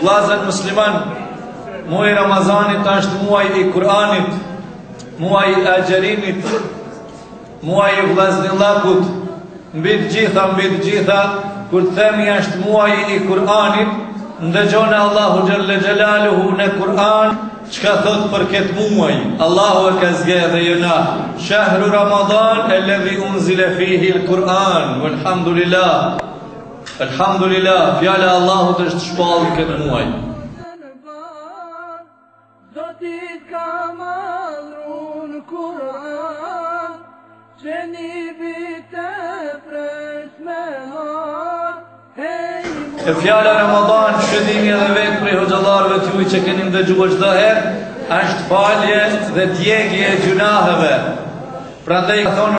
Vllazën musliman, muaji Ramazanit është muaj i Kur'anit, muaj i agjerimit, muaj i vllaznillakut, mbi të gjitha, mbi të gjitha, kur të themi është muaj i Kur'anit, ndëgjoni Allahu xhelle xhelaluhu në Kur'an, çka thot për këtë muaj, Allahu e ka zgjedh edhe jona, shahru Ramadan elledhi unzile fihil Kur'an, velhamdulillah, Elhamdulillah, fjala e Allahut është shpallë në këtë muaj. Zoti ka mallrun Kur'an, jeni bitë pres me har. E fjala Ramadan, siç e dini edhe vetë prej hoxhallarëve të juj që keni ndëgjuar çdo herë, është falje dhe djegje e gjynaheve. Prandaj thonë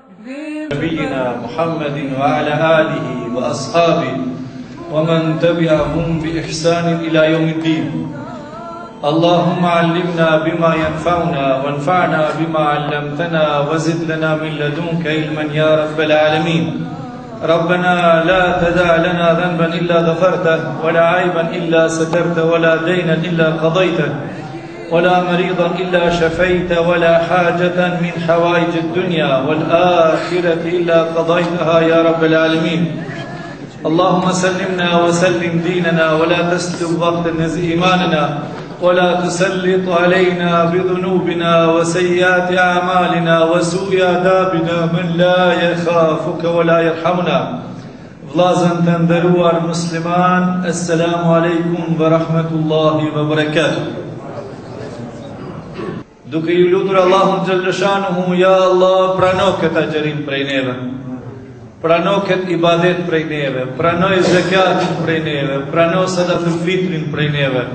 نبينا محمد وعلى آله وأصحابه ومن تبعهم بإحسان إلى يوم الدين اللهم علمنا بما ينفعنا وانفعنا بما علمتنا وزد لنا من لدنك علما يا رب العالمين ربنا لا تدع لنا ذنبا إلا غفرته ولا عيبا إلا سترته ولا دينا إلا قضيته ولا مريضا إلا شفيت ولا حاجة من حوائج الدنيا والآخرة إلا قضيتها يا رب العالمين اللهم سلمنا وسلم ديننا ولا تسلب ضغط إيماننا ولا تسلط علينا بذنوبنا وسيئات أعمالنا وسوء آدابنا من لا يخافك ولا يرحمنا Vllazën të nderuar musliman, Esselamu Alejkum ve Rahmetullahi ve Berekatu. Duke ju lutur Allahun xhelle shanuhu, ja Allah, prano ket agjërim prej neve. Prano këtë ibadet prej neve, pranoje zekatin prej neve, prano sadakatul fitrin prej neve.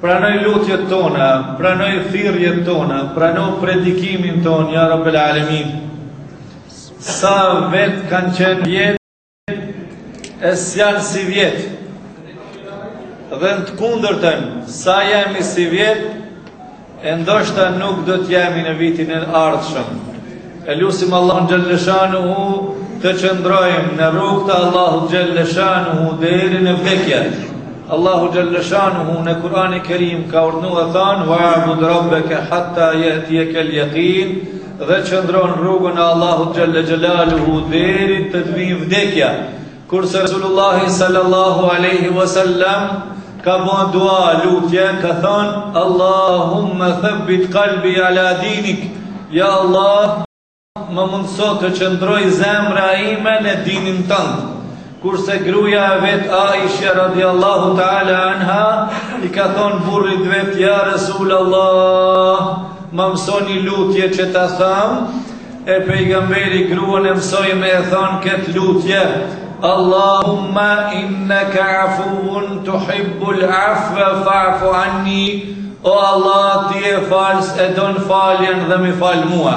Pranoji lutjet tona, pranoji thirrjet tona, prano predikimin tonë, ja Rabbel Alemin. Sa vet kan qen vjet e s'jan sivjet dhe në të kundërtën sa jemi sivjet e ndoshta nuk do të jemi në vitin e ardhshëm e lusim Allahun xhalleshanu të qëndrojmë në rrugë të Allahut xhalleshanu deri në vdekje Allahu xhalleshanu në Kur'ani Kerim ka urdhëruar thon wa abud rabbaka hatta yatiyaka al-yaqin Dhe qëndro n'rrugën e Allahut xhalla xhelaluhu deri të të vijë vdekja. Kurse Resulullah sallallahu alaihi wasallam ka bën dua lutje, ka thënë Allahumma thabbit qalbi ala dinik. Ja Allah, më mundëso të qëndrojë zemra ime në dinin tënd. Kurse gruaja e vet Aisha radiallahu ta'ala anha i ka thonë burrit vet ja Resul Allah ma mëso ni lutje që ta tham e pejgamberi gruan e mësoi me e thonë këtë lutje Allahumma innaka afuvun tuhibbul afve fa'fu anni o Allah ti je falës e don faljen dhe më fal mua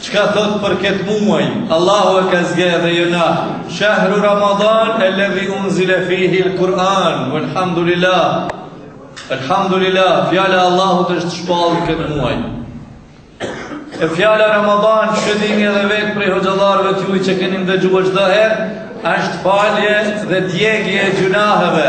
Çka thot për ket muaj, Allahu e ka zgjedh edhe jona, Shahru Ramadan alladhi unzila fihi al-Quran, walhamdulillah. Elhamdulillah, fjala e Allahut është shpallë në këtë muaj. E fjala Ramadan, siç e dini edhe vetë prej hoxhallarëve të juaj që keni ndëgjuar çdo herë, është falje dhe djegje e gjynaheve.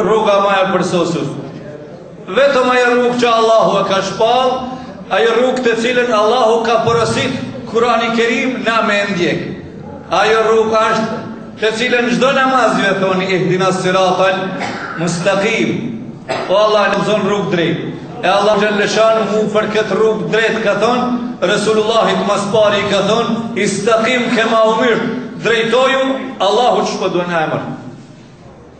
Rruga ma e përsosur. Vetëm ajo rrugë që Allahu e ka shpallë, ajo rrugë të cilën Allahu ka porosit Kurani Kerim na me ndjek. Ajo rrugë është të cilën çdo namaz ju thoni ihdina siratal mustekim. O Allah, udhëzona rrugë drejt. E Allah xhelle shanuhu për këtë rrugë drejt ka thonë, Resulullahit ma s'pari ka thonë, istakim kema umirt, drejtoju, Allahu po t'jep emër.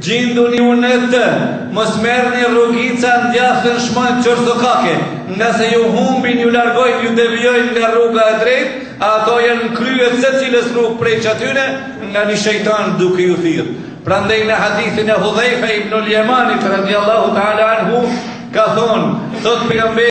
Gjinduni ju në të, mos merrni rrugica n'djathtë n'shmajtë qorrsokake, ngase ju humbin ju largojnë ju devijojnë nga rruga e drejtë, ato janë në krye të secilës rrugë prej qatyne, nga një shejtan duke ju thirrë. Prandej në hadithin e Hudhejfe ibnul Jemanit radijallahu taala anhu ka thonë, thotë pejgamberi,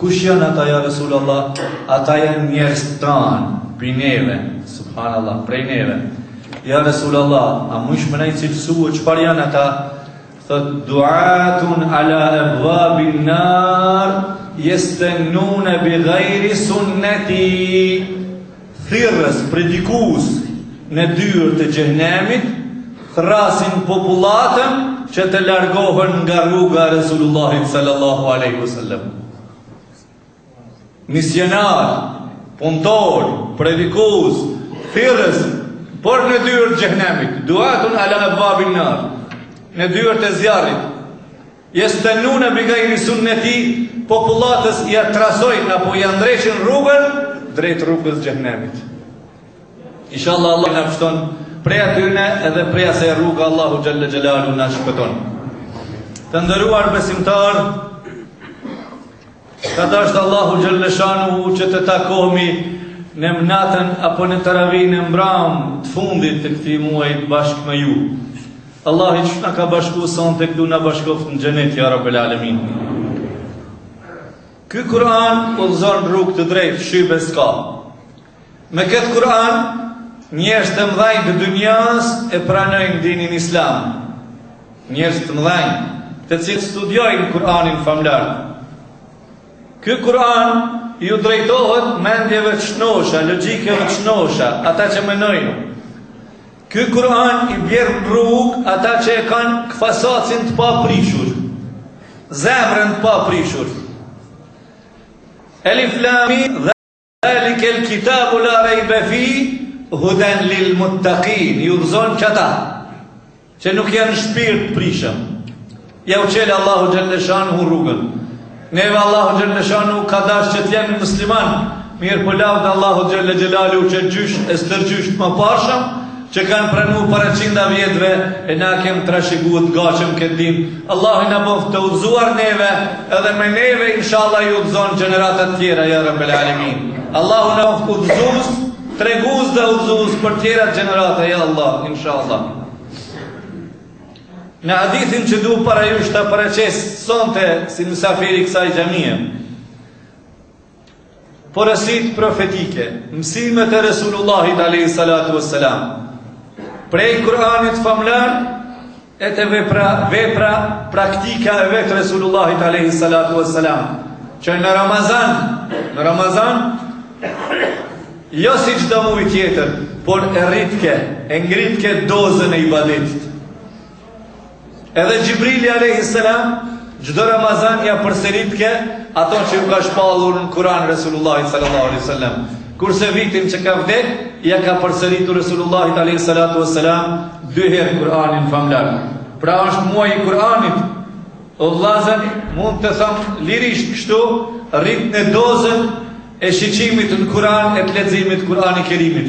Kush janë ata ja Resulallah? Ata janë njerëz tanë, prej neve, subhanallah, prej neve. Ja Resulallah, a munesh me na i cilësu, çfarë janë ata? Thotë, duatun ala ebvabin nar, jestennune bi gajri sunneti. Thirrës, predikues në dyer të xhehenemit, thërrasin popullatën që të largohen nga rruga e Resulullahit sallallahu alejhi ve sellem. Misionarë, punëtorë, predikues, thirrës, por në dyer të xhehenemit, duatun ala ebvabin nar, në dyer të zjarrit. Jestennune bi gajri sunneti, popullatës ia trasojnë apo ia ndreqin rrugën drejt rrugës së xhehenemit. Inshallah Allahu na pshton prej atyne edhe prej asaj rruge Allahu xhel-le xhelaluhu na shpëton. Të nderuar besimtarë, Ka dashtë Allahu xhelle shanuhu që të takohemi në natën apo në teravinë e mbramë të fundit të këtij muajit bashkë me ju. Allahi që na ka bashku sonte këtu na bashkoftë në xhenet, ja rabel alemin. Ky Kur'an udhëzon rrugë të drejtë, shybe s'ka. Me këtë Kur'an, njerëz të mëdhenj të dynjasë e pranojnë dinin islam. Njerëz të mëdhenj, të cilët studiojnë Kur'anin famëlartë. Ky Kur'an ju drejtohet mendjeve të shnosha, logjikeve të shnosha, ata që mendojnë. Ky Kur'an i bjerë në rrugë ata që e kanë qafaz gjoksin të paprishur, zemrën të paprishur. Elif Lam Mim dhe Dhalikel kitabu la rejbe fih Huden lil muttakin Udhëzon qëta Që nuk janë shpirtprishëm Jau çelë Allahu xhelle shanuhu rrugën Neve Allahu xhelle shanuhu ka dashtë që t'jemi muslimanë Mirëpo po lavd Allahu xhelle xhelaluhu Që gjysh e stërgjysh më parshëm Që kan pranu para qindra vjetve e na kem trashigu të gatshëm kët din Allahu na boft të udhzuar neve edhe me neve inshallah i udhzon gjeneratat tjera ja Rabbel Alemin Allahu na boft udhzus dhe udhzus për tjerat gjenerata ja Allah inshallah Në hadithin që du para jush ta paraqes sonte si mysafir i kësaj xhamie. Porositë profetike, mësimet e Resulullahit alayhi salatu wassalam, prej Kur'anit famlar e te vepra, vepra praktika e vet Resulullahit alayhi salatu wassalam, që në Ramazan, në Ramazan jo si çdo muaj tjetër, por e rritke, e ngritke dozën e ibadetit. Edhe Xhibrili alayhi salam çdo Ramazan ja përsëritke ato që ju ka shpallur në Kur'an Resulullahit sallallahu alaihi wasallam. Kurse vitin që ka vdek, ja ka përsëritur Resulullahit alayhi salatu wasalam dy herë Kur'anin famlar. Pra është muaj i Kur'anit. O vllazën, mund të them lirisht kështu, rritne dozën e shiqimit në Kur'an e të leximit Kur'ani Kerimit.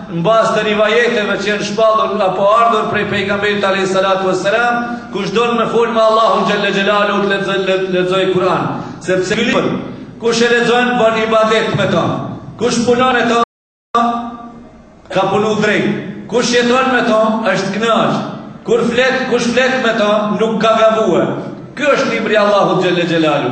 Në bazë të rivajeteve që janë shpallur apo ardhur prej pejgamberit alayhi salatu wassalam, kush don me fol me Allahun xhalla xhelalu të lexoj lexoj Kur'an, sepse ky libër kush e lexon bën ibadet me to. Kush punon me to ka punu drejt. Kush jeton me to është kënaq. Kur flet, kush flet me to nuk ka gabue. Ky është libri i Allahut xhalla xhelalu.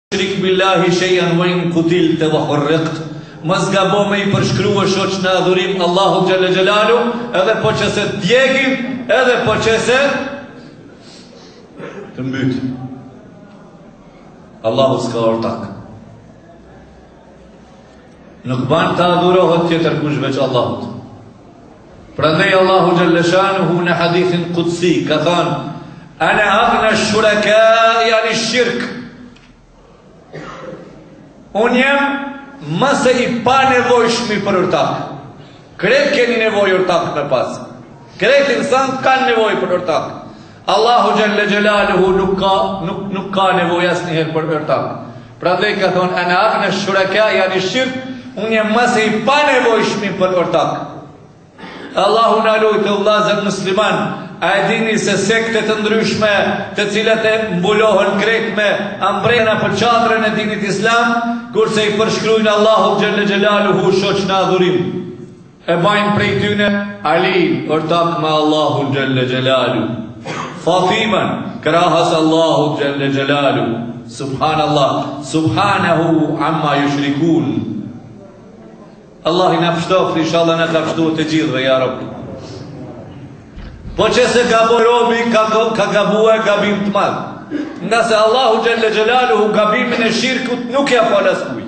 Shrik billahi shejën wa in kutilte wa hurrikt Mos gabo me i përshkrua shoq në adhurim Allahu xhelle xhelalu Edhe po që se të djegin Edhe po që se Të mbysin Allahu s'ka ortak Nuk ban të adhurohet tjetër kush veç Allahut Prandaj Allahu xhalla shanuhu në hadithin kudsi ka than ana aghna shuraka ani shirk. Unë jam ma se i panevojshmi për ortak. Krejt keni nevojë ortak me pas. Krejt insant kanë nevojë për ortak. Allahu xhelle xhelaluhu nuk ka, nuk, nuk ka nevoj asnjëherë për ortak. Prandaj ka thonë, ana aghna shuraka ani shirk, unë jam ma se i panevojshmi për ortak. Allahu na rujt vllazën musliman, a e dini se sekte të ndryshme të cilat e mbulohen krejt, a mbrenda për çadrën e dinit islam, kurse i përshkrujnë Allahu xhelle xhelaluhu shoq në adhurim. E bajnë prej tyne Alinë ortak me Allahun xhelle xhelalu, Fatimen krahas Allahut xhelle xhelalu, subhanallah, subhanehu amma yushrikun. Allahi na pshtoftë, inshallah na ka pshtuar të gjithëve ja Rabb. Po qe se gabon robi ka, ka gabue gabim të madh. Ngase Allahu xhelle xhelaluhu gabimin e shirkut nuk ja fal askuj.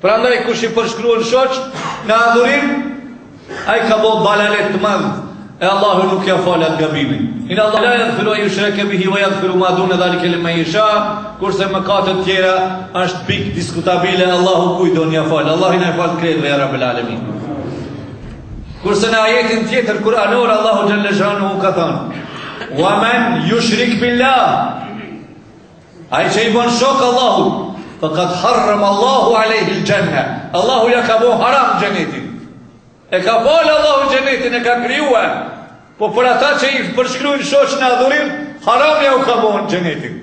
Prandaj kush i përshkruan shoq në adhurim, ai ka bërë dalalet të madh e Allahu nuk ja fal atë gabimin. Inna Allaha la yaghfiru an yushraka bihi wa yaghfiru ma dun dhalika liman yasha, kurse mëkatet tjera është pikë diskutabile Allahu kujt do ja fal. Allahu na fal krejtëve ya rabbul alamin. Kurse në ajetin tjetër kuranor Allahu xhallahu ka thënë: "Wa man yushrik billah" Ai që i bën shok Allahut, fakad harram Allahu alejhil xhenne, Allahu ja ka bo haram xhenetin. E ka bo Allahu xhenetin, e ka krijua, po për ata që i përshkrujnë shoq në adhurim, haram jau ka bon xhenetin.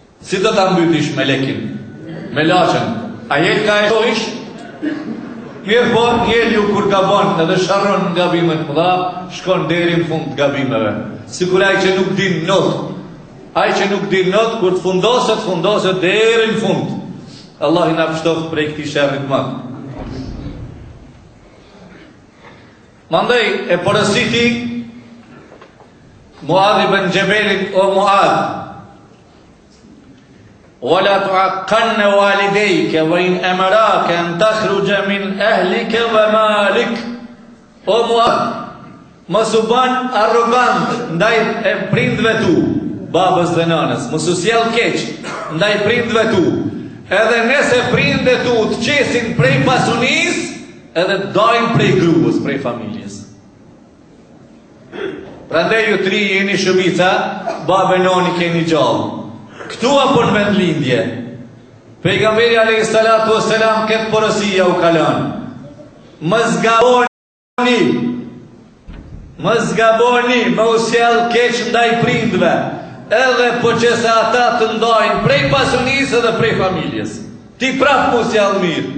Si do ta mbytish melekin, melaqen? A je ka e shohish? Mirëpo, njeriu kur gabon edhe sharron në gabime të mëdha, shkon deri në fund të gabimeve. Sikur aj që nuk din not, aj që nuk din not, kur të fundoset, fundoset deri në fund. Allahi na pshtoftë prej këtij sherri t'madh. Mandej e porositi Muadh ibn Xhebelit o Muadh Wa la ta'uqqanna walidayka wa in amaraka an takhruja min ahlika wa malik O Muadh Mos u ban arrogant ndaj e prindve tu, babës dhe nanës, mos u sjell keq ndaj prindve tu. Edhe nëse prindët tu të qesin prej pasunisë, Edhe dajnë prej gruës, prej familjes. Prandaj ju t'ri jeni shumica, babë e nonë i keni gjallë. Këtu apo në vendlindje? Pejgamberi alayhi salatu wassalam këtë porosi jau ka lon. Mos gaboni. Mos gaboni me u sjell keq ndaj prindve, edhe po qe se ata të ndajnë prej pasunisë dhe prej familjes. Ti prapë m'u sjell mirë.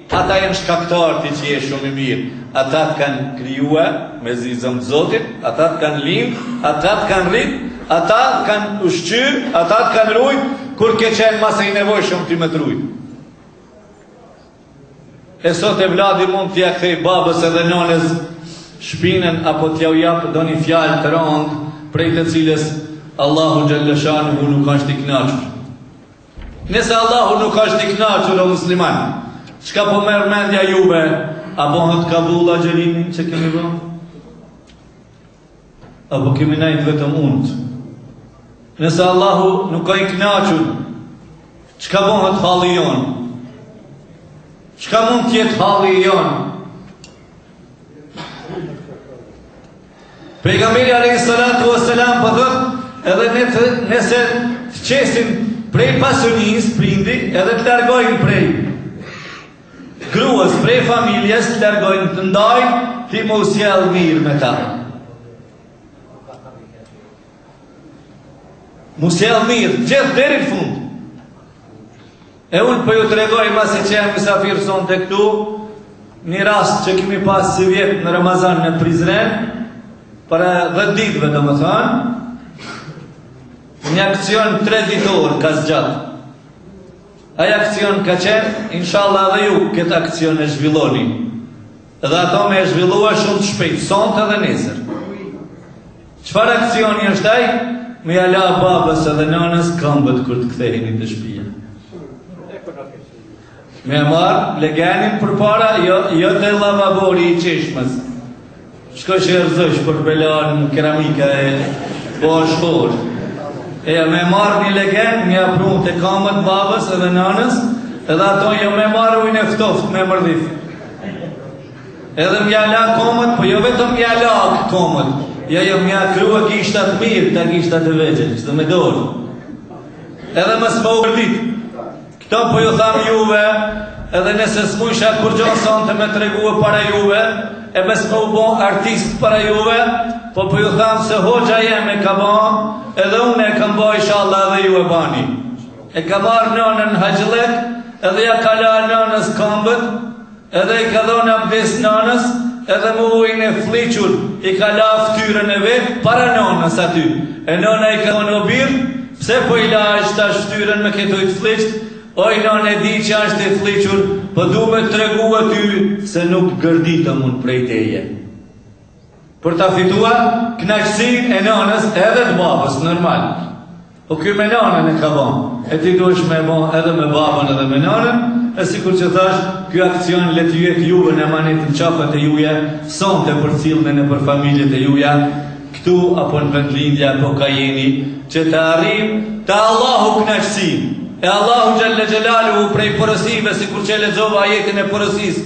Ata janë shkaktar ti që je shumë i mirë, ata të kanë krijue me izën të Zotit, ata të kanë lind, ata të kanë rrit, ata të kanë ushqy, ata të kanë rujt, kur ke qenë ma së i nevojshëm ti me të rujt. E sot evladi mund t'ja kthej babës edhe nonës shpinën apo t'jau japë ndonjë fjalë të rëndë prej të cilës Allahu xhelle shanuhu nuk asht i knaqur. Nëse Allahu nuk është i kënaqur o musliman, çka po merr mendja juve, a bëhet kabul agjërimi që kemi bërë? Apo kemi nejt vetëm unt? Nëse Allahu nuk është i kënaqur, çka bëhet halli jonë? Çka mund të jetë halli jonë? Pejgamberi alayhi salatu wassalam po thotë, edhe ne të, nëse të qesin prej pasunisë prindi, edhe të largojnë prej gruas, prej familjes, të largojnë të ndajnë, ti m'u sjellë mirë me ta. Më usjellë mirë, gjithë deri në fund. E unë po ju tregoj masi që jam mysafir sonte këtu, një rast që kemi pas sivjet në Ramazan në Prizren, para dhetë ditëve domethënë, një akcion treditor ka zgjat. Ai akcion ka qenë, inshallah dhe ju këtë akcion e zhvilloni. Dhe atë me e zhvillu shumë të shpejtë, sonte dhe nesër. Çfarë akcioni është ai? Me ja la babës edhe nënës këmbët kur të ktheheni te shpia. Me e marrë legenin përpara, jo, jo te lavabori i çeshmes. Shko që e rëzësh për belarë në keramika e po shkorë. E me marrë një legen, me ja pru te kamët babës edhe nënës, edhe atë jo me marrë ujin e ftoftë me mërdhif. Edhe me ja la komët, po jo vetëm me ja la komët. Ja jo me ja kru gishtat mirë, ata gishtat e vegjël, qeto me dorë. Edhe mos m'u gërdit. Këto po ju tham juve, edhe nëse s'mujsha kurgjo sonte me tregue para juve, e mos me u bo artist para juve, po po ju tham se hoxha jem e ka bo, edhe unë e kam bo ishalla edhe ju e bani. E ka marrë nënën në haxhillëk, edhe ja ka la nënës këmbët, edhe i ka dhënë abdes nënës, edhe me ujin e flliqur i ka la fytyrën e vet para nënës aty. E nëna i ka thonë o bir, pse po e lan qetash fytyrën me këtë ujë të flliqtë? Oj nënë e di që është i flliqur, po du me të tregue ty se nuk gërditem unë prej teje. Për ta fituar kënaqësinë e nënës edhe të babës, normal. Po kjo me nënën e ka bo, e ti duhesh me bon edhe me babën edhe me nënën, e sikur që thashë, ky akcion le të jetë juve emanet në qafët e juja, sonte përcilleni nëpër familjet e juja, këtu apo në vendlindje apo ka jeni, që të arrijmë te Allahu kënaqësinë, e Allahu xhele xhelaluhu prej porosive, sikur që lexova ajetin e porosisë,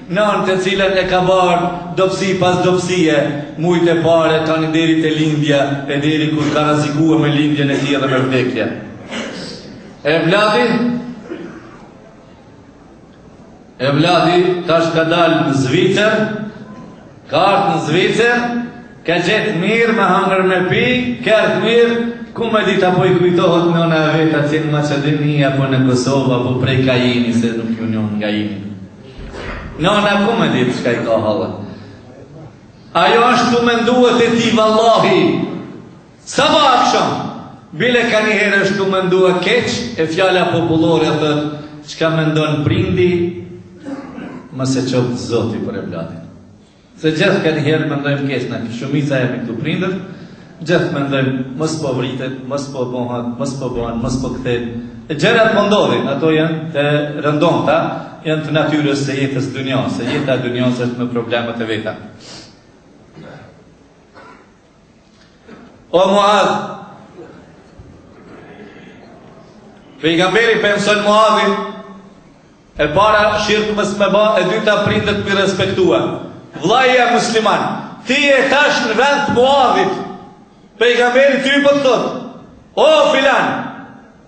Nanë të cilën e ka barë dobësi pas dobësie, mujt e parë tani deri te lindja e deri kur ka rrezikue me lindjen e tij edhe me vdekjen evladit, evladi tash ka dalë në Zvicër, ka ardhë në Zvicër, ka gjetë mirë me hangër me pi, krejt mirë, Ku me dit a po i kujtohet nona e vet atje në Maqedoni, apo në Kosovë, apo prej ka jeni, se nuk ju njoh nga jeni. Nona ku me ditë çka i ka hallet. Ajo është tu mendu për ty vallahi. Sabah aksham? Bile kanjëherë është tu mendu edhe keq e fjala popullore thotë çka mendon prindi mos e çoftë zoti për evladin. Se gjith kanjëherë mendojmë keq ne shumica jemi këtu prindër gjith mendojmë mos po vritet mos po bohet mos po bohen mos po kthehet e gjërat po ndodhin ato janë të rëndomta janë të natyrës se jetës së dynjasë se jeta e dynjasë është me problemet e veta O Muadh, pejgamberi po e mëson Muadhin, e para shirk mos me ba, e dyta prindët me i respektu. Vlla musliman, ti je tash në vend të Muadhit, pejgamberi ty po të thot, o filan,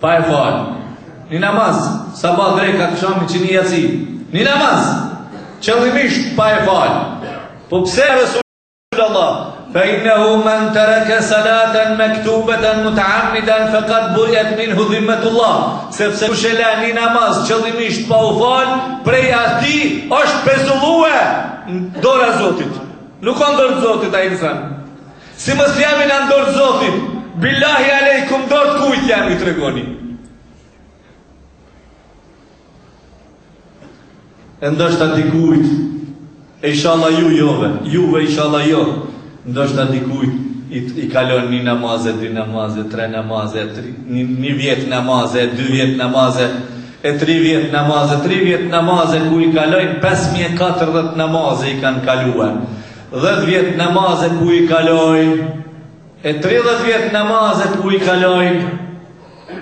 Pa e falë. Një namaz, sabah, drekë, aksham, ikindi, jaci. Një namaz, qëllimisht pa e falë. Po pse e Resulullah? Fe innehu men tereke salaten mektubeten muteammiden fekad beriet minhu dhimmetullah. Sepse kush e le një namaz qëllimisht pa u falë, prej atij është pezullue ndorja e Zotit. Nuk o n'dorë të Zotit ai insan. Si mos jemi na n'dorë të zotit, billahi alejkum n'dorë të kujt jemi, ju tregoni. E ndoshta dikujt, e inshallah ju jove, juve inshallah jo, ndoshta dikujt i, i kalon një namaz, dy namaze, tre namaze, tri, një, një vjet namaze, dy vjet namaze, e tri vjet namaze, tri vjet namaze, ku i kalojnë 5.040 namaze i kanë kaluar. Dhjetë vjet namaze ku i kalojnë e tridhjetë vjet namaze ku i kalojnë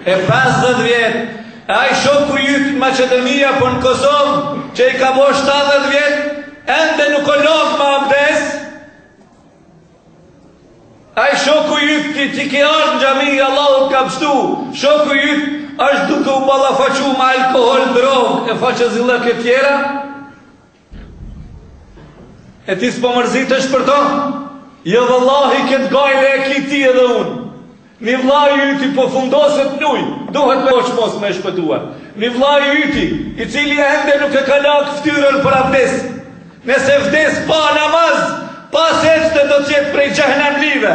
e pesëdhjetë vjet e ai shoku i yt në Maqedoni apo në Kosovë që i ka bo 70 vjet ende nuk o lag me abdes ai shoku i yt ti, ti ke ardhë në xhami Allahu të ka pështu shoku i yt është duke u ballafaqu me alkohol, drogë e faqezillëqe tjera E ti s'po mërzitesh për to? Jo vallahi këtë gajle e ki ti edhe unë. Ni vllai yti po fundoset n'ujë, duhet me u çu mos me e shpëtua. Ni vllai yti, i cili ende nuk e ka lag ftyrën për abdes. Nëse vdes pa namaz, pa sexhde do të jetë prej xhehenemlive.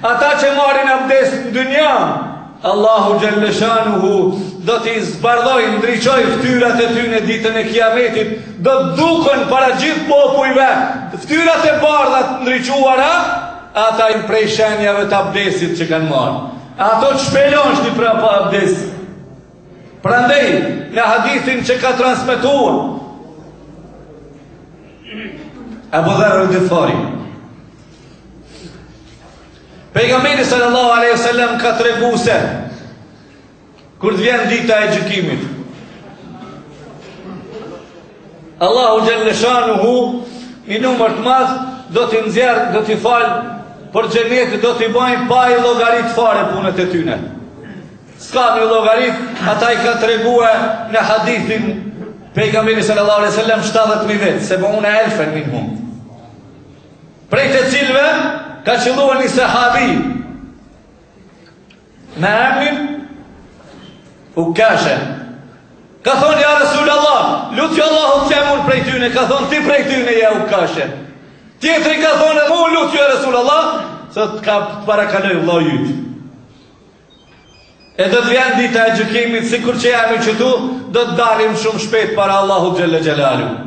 Ata që marrin abdes në dynja, Allahu xhelleshanuhu do t'i zbardhoj, ndriçoj ftyrat e tyne ditën e kiametit, do të duken para gjithë popujve, ftyrat e bardha të ndriçuara, ata prej shenjave të abdesit që kanë marrë. Ato të shpëton shti pra pa abdes. Prandej, në hadithin që ka transmetuar, Ebu Dherr el Gifari, Pejgamberi sallallahu alaihi wasallam ka treguar se kur të vjen dita e gjykimit Allahu xhelleshanuhu ni numër të madh do t'i nxjerr, do t'i fal për xhenet do t'i bëjnë pa i llogarit fare punët e tyne. S'kanë llogari, ata i ka treguar në hadithin pejgamberi sallallahu alaihi wasallam 70000 vet, seb'une elfen minhum. prej të cilëve ka qëlluar një sahabi me emrin Ukashe. Ka thonë, ja Resulallah, lutju Allahut t'jem un prej tyne, ka thonë, ti prej tyne je Ukashe. Tjetri ka thonë, mu lutju Resulallah, se të ka të parakaloi vllai yt. E do të vjen dita e gjykimit, sikur që jemi qetu, do të dalim shumë shpejt para Allahu Xhelle Xhelaluhu.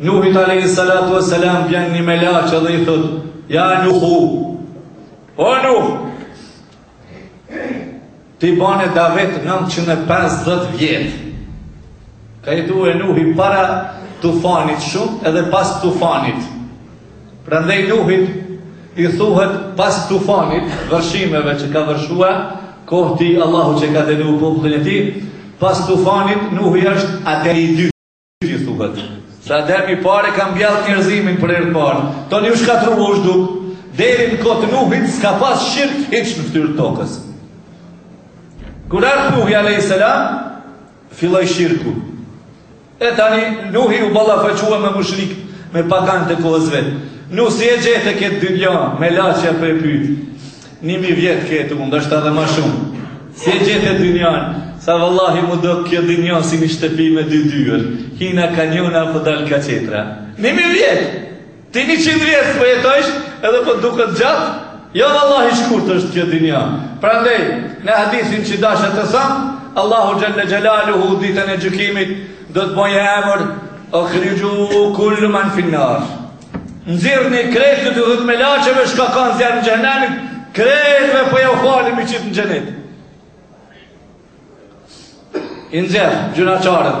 Nuhit alejhi salatu ve selam vjen një melaqë dhe i thët, ja Nuhu, o Nuh, ti bane davet 950 vjetë, ka jetue Nuhi para tufanit shumë edhe pas tufanit, Prandaj Nuhit i thuhet pas tufanit, vërshimeve që ka vërshua, kohët Allahu që e ka dënu popullin e tij, pas tufanit Nuhi është atë i dytë i thuhet. Se Ademi i pari e ka mbjallë njerëzimin për herë parë. Tani u shkatrru, u zhduk, deri n'kohë t'Nuhit s'ka pas shirk hiç në ftyrë tokës. Kur erdh Nuhi a.s. filloi shirku. E tani Nuhi u ballafaqua me mushrikët, me paganët e kohës vet. Nuh si e gjete këtë dynja, melaqja po e pyet. Nimi vjet jetu, ndoshta edhe ma shumë. Si e gjete dynjan? Tha vallahi m'u dok kjo dynja si një shtëpi me dy dyer. Hina ka njona po dal ka tjetra. Nimi vjet! Ti njëqind vjet po jetojsh edhe po duket gjatë? Jo vallahi shkurt është kjo dynja. Prandej, në hadithin që dasha të them, Allahu xhalla xhelaluhu ditën e gjykimit do të bëjë emër akhriju kullu man fi nar. Nxirrni krejt do t'u thotë melaqeve çka ka në zjarr të xhehnemit, krejtve po jau fali me i qitë në xhenet. I nxjerr gjynahqarët.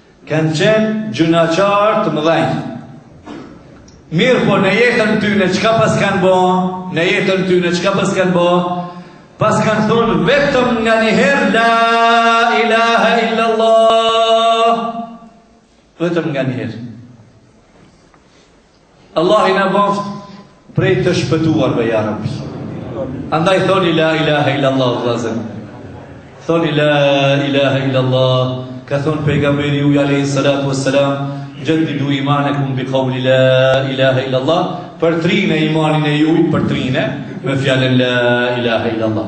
Kanë qenë gjynahqarë të mëdhenj. Mirëpo në jetën tyne çka paskan bo, në jetën tyne çka paskan bo, paskan thonë vetëm nga një herë la ilaha illallah. Vetëm nga një herë. Allahu na bëftë prej të shpëtuarve ja Rabbi. Andaj thoni la ilaha illa Allah vëllazër. Thoni la ilaha illa Allah. Ka thon pejgamberi alayhi salatu wassalam, jaddidu imanakum bi qawli la ilaha illa Allah, përtërine imanin e juj, përtërine me fjalën la ilaha illa Allah.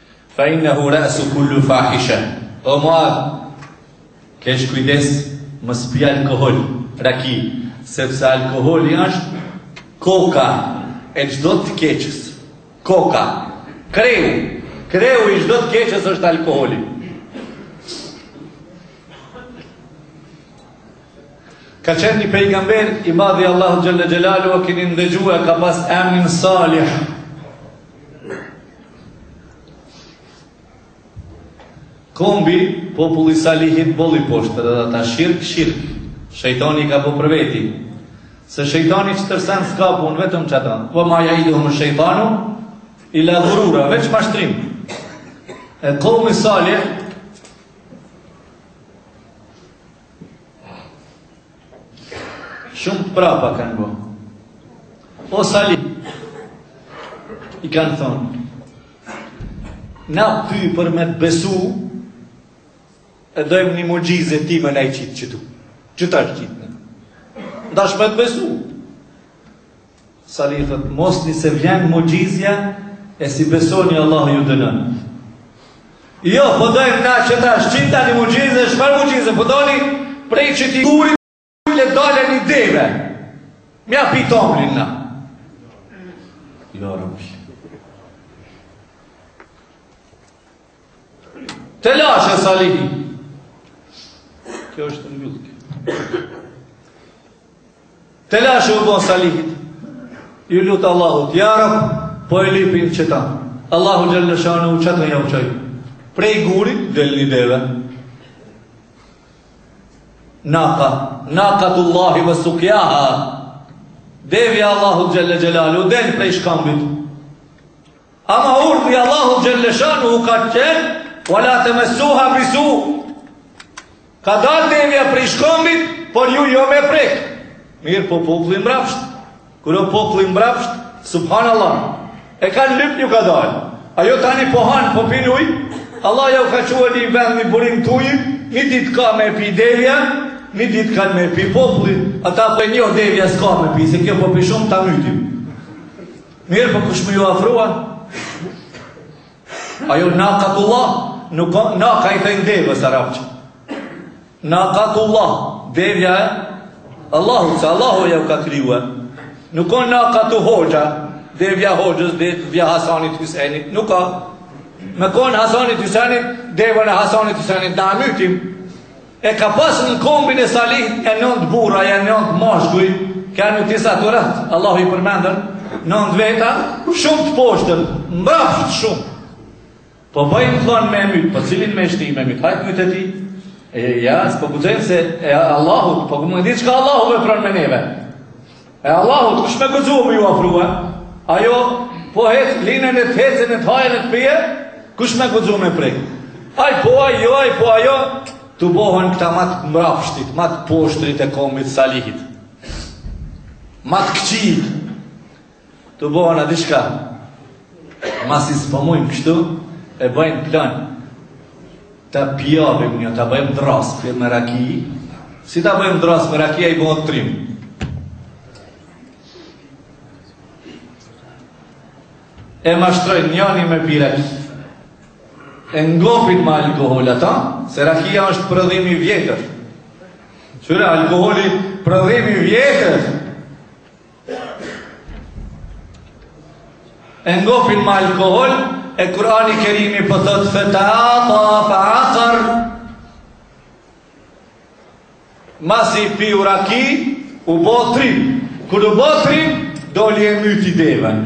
Fa innehu ra'su kullu fahishe O Muadh, kesh kujdes mos pi alkohol, raki, sepse alkoholi është koka e çdo të keqës. Koka, kreu, kreu i çdo të keqës është alkoholi. Ka qenë një pejgamber i madh i Allahut xhalla xhelalu, keni ndëgjuar ka pas emnin Salih. Kombi, populli i Salihit boll i poshtër edhe ata shirk, shirk. Shejtani i ka bo për veti. Se shejtani tjetër sen s'ka pun, vetëm qita. Ue ma jaiduhumu shejtanu illa gurura, veç mashtrim. E kombi salih, Shumë të prapa kanë bo. O Salih, i kanë thonë, na ty për me të besu, e dojmë një muxhize ti me na e qitë qitu. Qitash qite, në dash me të besu. Salih thot mosni se vjen muxhizja e s'i besoni Allahu ju dënon. Jo, po dojmë na qitash qite një muxhizë, çfarë muxhizë po doni? Prej qiti guri le dalë një deve. Me ia pi tomlin na. Ja Rabbi. Telashe Salihi. Kjo është në mjëllë kjo. Telashe u bon Salihit. Ju lut Allahut. Ja Rab, po e lipin qeta. Allahu xhelle shanuhu qatë jau çoi. Prej gurit, del një deve. Naka, nakatullahi ve sukjaha. Devja Allahut xhelle xhelaluhu del prej shkambit. Ama urdhri i Allahut xhelle shanuhu ka qenë ve la temessuha bi su. Ka dalë devja prej shkombit, por ju jo me prek. Mirëpo populli mbrapsht. Kur o populli mbrapsht, subhanallah. E kanë lyp ju ka dalë. Ajo tani po han, po pin ujë. Allah ja u ka çuar një vend një burim t'ujit, një ditë ka me pi devja, një ditë kanë me pi populli. Ata po e njoh devja s'ka me pi, se kjo po pi shumë ta mytim. Mirëpo kush me ju afrua? Ajo nakatullah, naka, naka i thonë devës arabçe. Nakatullah, devja e Allahut, se Allahu ja u ka krijuar. Nuk o nakatu hoxha, devja hoxhës, devja Hasanit Hysenit, nuk o. Me konë Hasanit Hysenit, devën e Hasanit Hysenit, na e mytim. E ka pas në kombin e Salihit e nëndë burra, e nëndë mashkuj, kane tisatu raht, Allahu i përmend, nëndë veta, shumë të poshtër, mbrapsht shumë. Po bëjnë, thonë me mytë, po cilin me shti me mytë, hajt myte ti, e ja, s'po guxojnë se e Allahut, po ku me di çka Allahu vepron me neve. E Allahut, kush me guxu me ju afrua? Ajo, po hec, line ne të hecë e të hajë e të pijë, kush me guxu me prek? Aj po, aj jo, aj po, aj jo, tubohen këta ma t'mrapshtit, ma t'poshtrit e komit Salihit, ma t'këqit, tubohen a diçka, masi s'po mujmë kështu, e bëjnë plan, Ta pjavim një, ta bëjmë drrasë me raki. Si ta bëjmë drrasë me raki, ai bëhet trim. E mashtrojnë njani me pi raki. E ngopin me alkohol ata, se rakia është prodhim i vjetër. Qyre, alkoholi prodhim i vjetër. e ngopin me alkohol, e Kurani Kerimi po thot fe teata fe akar, masi piu raki, u bo trim, kur u bo trim, doli e myti deven.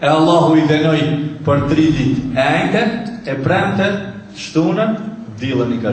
E Allahu i dënoi për tri dit, e ejte, e premte, shtunën, dillën i ka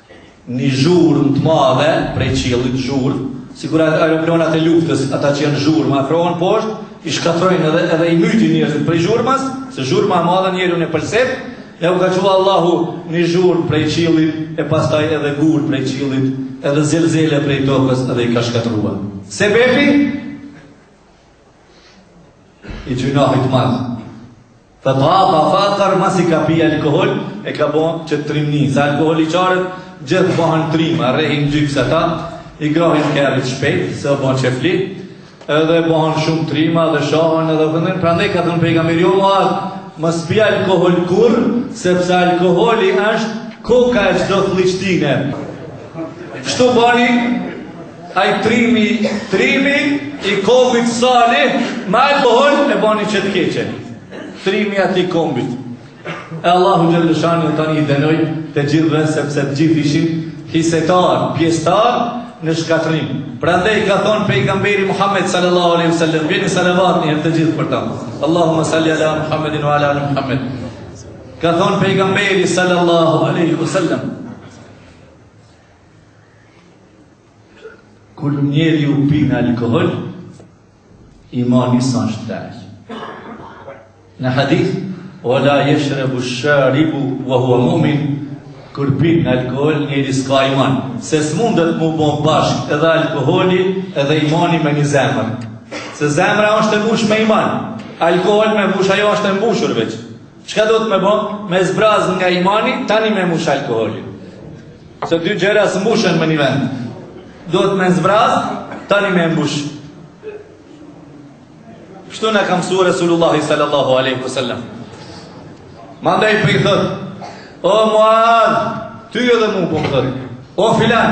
Një zhurmë të madhe prej qiellit, zhurmë, sikur aeroplanat e luftës, ata që janë zhurmë, afrohen poshtë, i shkatrrojnë edhe, edhe i mytin njerëzit prej zhurmas, se zhurma e madhe njerin e pëlset, e u ka çu Allahu një zhurmë prej qillit, e pastaj edhe gurë prej qillit, edhe zelzele prej tokës edhe i ka shkatrru. Sebebi i gjynahit t'madh, E ta pa Fatar masi ka pi alkohol e ka bo qet trimni, se alkoholiqarët gjithë bëhen trima, rrehin gjoks ata, i grahin kerrit shpejt, se bëhen qefli, edhe bëhen shumë trima dhe shohen edhe vëndin, prandaj ka thonë pejgamberi mos pi alkohol kurrë, sepse alkoholi është koka e çdo të ligtine. Kshtu bani, Ai trimi trimi i kombit Salih me alkohol e bani qet t'keqe trimi i atij kombit e Allahu xheleshanuhu tani i dënoi të gjithve sepse të gjithë ishin hisetar, pjestar në shkatrrim prandaj ka thonë pejgamberi Muhammed sallallahu alaihi sallam bini salavat njëherë të gjithë për ta Allahumma salli ala Muhammedin wa ala ali Muhammed ka thonë pejgamberi sallallahu alaihi sallam Kur njeriu pin alkohol, imani s'është aty. Në hadith, wa la jeshrebu sharibu, wa hua mumin, kur pin alkohol, njeri s'ka iman. Se s'mundet mu bo bashkë edhe alkoholi, edhe imani me një zemër. Se zemra është e mbush me iman. Alkohol me mbush, ajo është e mbushur veç. Çka duhet me bo? Me zbraz nga imani, tani me mbush alkoholin. Se dy gjera s'mbushen me një vend. Duhet me zbraz, tani me mbush. Kështu na ka msu Resulullahi sallallahu aleyhi wasallam. Mandej po i thot, o muad, ty edhe mu po më thot, o filan,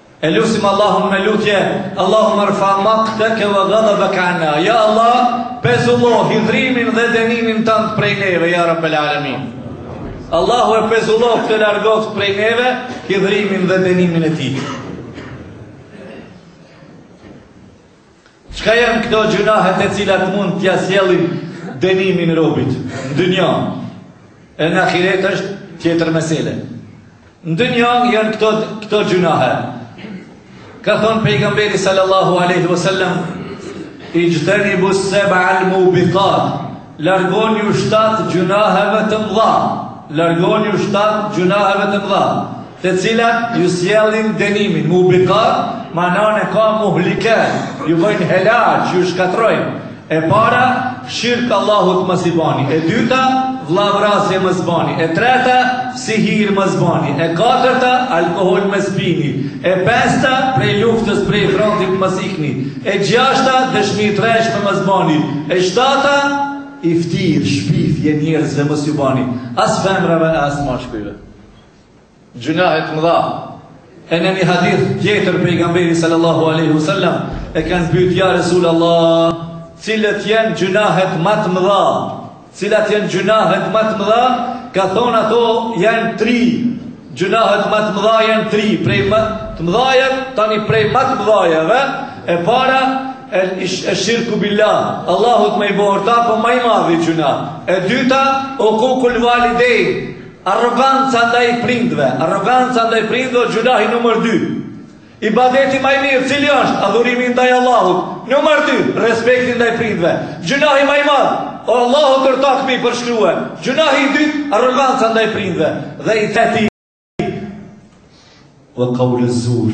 E lusim Allahun me lutje, Allahumma rfa maqtaka wa ghadabaka anna. Ja Allah, pezullo hidhrimin dhe dënimin tënd prej neve, ja Rabbel Alamin. Allahu e pezulloftë, largoftë prej neve hidhrimin dhe dënimin e tij. Çka janë këto gjynahe të cilat mund t'ia sjellin dënimin robit në dynja e në ahiret është tjetër mesele. Në dynja janë këto këto gjynahe. Ka thënë pejgamberi sallallahu alaihi wasallam ijtanibu sab'a al-mubiqat Largonju shtatë gjynaheve të mëdha, largonju shtatë gjynaheve të mëdha, të cilat ju sjellin dënimin, mubikat, mananë e ka muhlike, ju bëjnë helaq, ju shkatrojnë. E para, shirk Allahut mos i bani. E dyta, vllavrasje mos bani. E treta, sihir mos bani. E katërta, alkool mos pini. E pesta, prej luftës, prej frontit mos ikni. E gjashta, dëshmi të rrejshme mos bani. E shtata, iftira, shpifje njerëzve mos ju bani, as femrave as mashkujve. Gjynahe të mëdha. E në një hadith tjetër pejgamberi sallallahu alaihi wasallam e kanë pyet ja Resul Allah, cilat janë gjynahet ma të mëdha? Cilat janë gjynahet ma të mëdha, ka thon ato janë tri, gjynahet ma të mëdha janë tri, prej ma të mëdhaja, tani prej ma të mëdhajave, e para, el shirku billah, Allahut me i bo ortak, o ma i madhi gjynah, e dyta, ukukul validejn, arroganca nda i prindve, arroganca ndaj prindve, gjynahi numër dy, Ibadeti ma i mirë cili është? Adhurimi ndaj Allahut. Numër dy, respekti ndaj prindve. Gjunahi ma i madh, o Allahut ortak me i përshkrue. Gjunahi i dytë, arroganca ndaj prindve. Dhe i treti, wa qawl az-zur.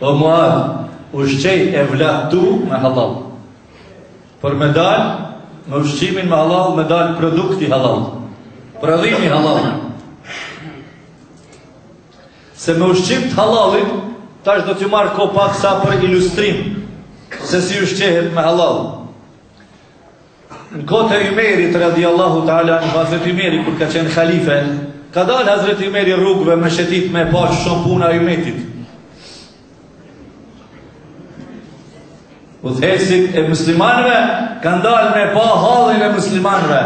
O Muad, ushqeji evlatë tu me halal. Për me dal, me ushqimin me halal, me dal produkti halal. Prodhimi halal. Se me ushqim të halalit, tash do t'ju marr ka pak sa për ilustrim, se si ushqehet me halal. Në kohët e Ymerit radijallahu ta'ala anhu, Hazreti Ymeri kur ka qenë halife, ka dalë Hazreti Ymeri rrugëve me shëtit me pa qysh o puna e Ymetit. Udhëheqësit e muslimanëve kanë dalë me pa hallin e muslimanëve.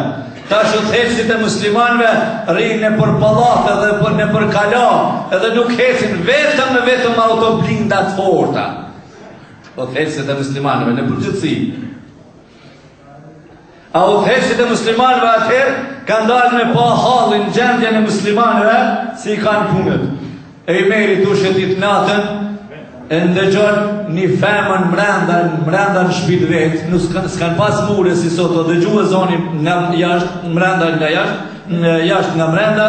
Tash udhëheqësit e muslimanëve rrinë nëpër pallate dhe për nëpër kala, edhe nuk hecin vetëm në vetëm autoblinda të forta. Udhëheqësit e muslimanëve në përgjithësi A udhëheqësit e muslimanëve atëherë kanë dalë me pa hallin gjendjen e muslimanëve si i kanë punët. E Ymeri tu shëtit natën e ndëgjon një femën mrenda, mrenda në shpit vetë, nuk s'kanë pas mure si sot, u dëgjuke zoni nga jashtë, mrenda nga jashtë, në jashtë nga mrenda,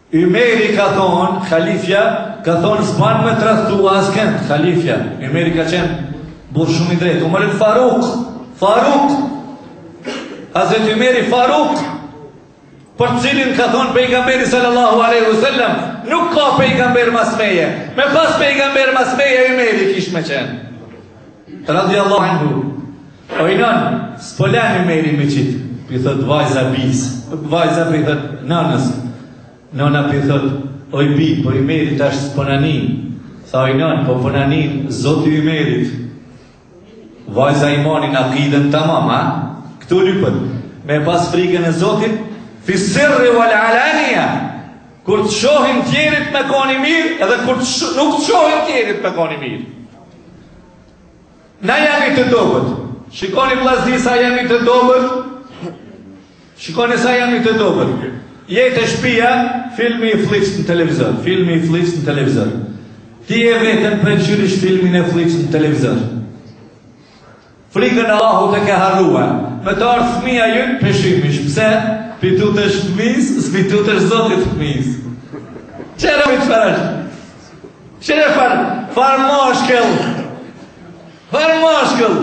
Ymeri ka thonë, Khalifja, ka thonë s'ban me tradhtu askënd, Khalifja, Ymeri ka qenë burrë shumë i drejtë, Umar el Faruk, Faruk, Hazreti Ymeri Faruk, për cilin ka thonë pejgamberi sallallahu aleyhi wa sallam, nuk ka pejgamber mas meje, me pas pejgamber mas meje, Ymeri kish me qenë. Radiallahu anhu, oj nonë, s'po len Imeri me qit, pi thot vajza bijës, vajza pi thot nonës, nona pi thot, oj bijë, po Imeri tash s'po na nin, tha oj nonë, po po na nin zoti i Imerit, vajza imanin, akiden tamam, këtu lypet me pas frikën e zotit, fisirri wal alania, kur të shohin tjerit me koni mirë, edhe kur të nuk të shohin tjerit me koni mirë. Na jemi të dobët. Shikoni vllazni sa jemi të dobët. Shikoni sa jemi të dobët. Je te shpia, filmi i flliqt në televizor. Filmi i flliqt në televizor. Ti je vetun pe kqyrish filmin e flliqt në televizor. Frikën e Allahut e ke harrue. Me të ardh fëmija jyt pe shimish. Pse? Pi tutesh fëmis, s'pi tutesh Zotit fëmis. Çe rëmi çfarë është? Çe farë, farë mashkull. Farë mashkull.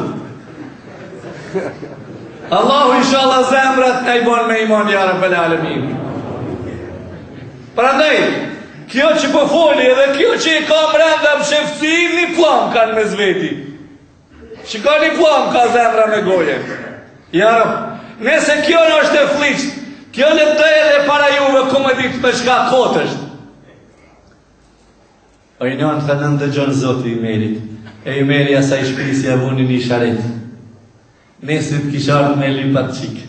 Allahu inshallah zemrat t'i bon me iman ja Rabbel Alamin. Prandaj, kjo që po foli edhe kjo që i ka mrenda mshefësi, një pllamë kanë mes veti. Shiko ni pllamë ka zemra me gojë. Ja, nëse kjo në është e flliqt, kjo në të e dhe para juve ku me ditë me çka kot është. Oj nonë tha na dëgjon zoti i Imerit, e Imeri asaj shpisë ja vuni ni isharet. Nesrit kish ardh me lyp at çikë.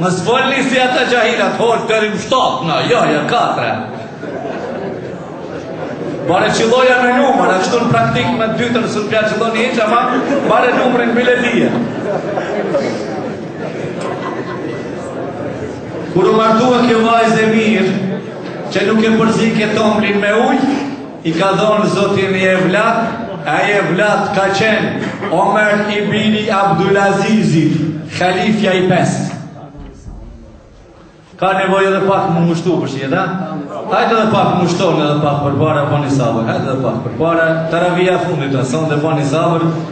Mos folni si ata xhahilat, hor tërim shtatë, na, jo, jo, katre. Bare qëlloja me numër, a qëtu në praktikë me dytën, se s'pja qëllon hiç ama, bare numrin bile dije. Kur u martua kjo vajzë e mirë, që nuk e përzike tomlin me ujë, I ka dhonë zoti një evlat, e ai evlat ka qenë Omer ibni Abdulazizi, halifja i pestë. Ka nevojë edhe pak m'u ngushtu për shqet, ha? Hajde edhe pak m'u ngushtu edhe pak përpara, boni sabër, hajde edhe pak përpara, teravija e fundit sonte, boni sabër,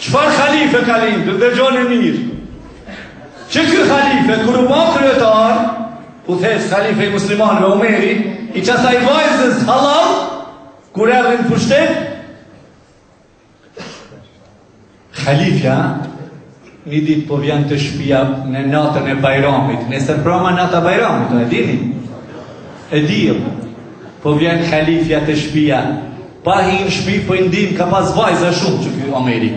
Çfarë halife ka lindur, dëgjoni mirë. Që ky halife kur u bë kryetar, u thes halife i muslimanëve Omeri, i qasaj vajzës halal kur erdhi në pushtet. Halifja një ditë po vjen te shpia në natën e Bajramit, nesër prama nata Bajramit, e dini? E dimë, po vjen khalifja te shpia, pa hi në shpi, po i ndim, ka pas vajza shumë qiky Omeri.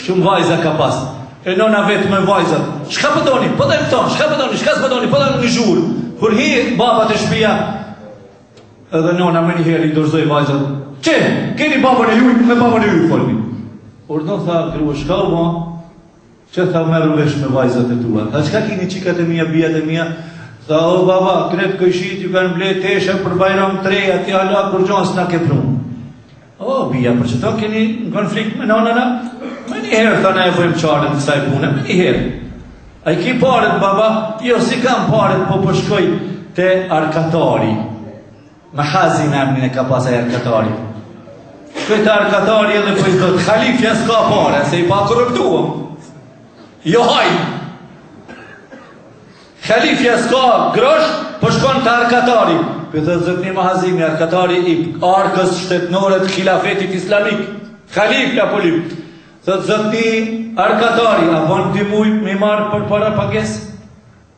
Shumë vajza ka pas. E nona vetë me vajzat, çka po doni, po doni, po çka po doni, po çka po doni, po doni po një zhurmë. Kur hi baba te shpia, edhe nona me njëherë i dorëzoi vajzat, qe, keni babën e juj, me babën e juj folni. Urdho tha, grua, çka u bo, Qe tha merru vesh me vajzat e tua. Tha çka kini çikat e mia bijat e mia. Tha o baba krejt kojshitë ju kanë ble tesha për Bajram të reja ti hala kurgjo s'na ke pru. O bija për qeto keni në konflikt me nonën a? Me një herë tha na e bëjmë çaren kësaj pune, me një herë. A i ki paret baba? Jo si kam paret po po shkoj po te arkatari. Mahazim emrin e ka pas ai arkatari. Shkoi te arkatari edhe po i thotë khalifja s'ka pare, se i pakorruptuam. Jo hajn. Khalifja s'ka grosh, po shkon te arkatari. Po i thotë zotni Mahazimi, arkatari i arkës shtetnore të hilafetit islamik. Khalifja po lyp. Thotë zotni arkatari, a bon t'i muj me i marrë për parapagesë?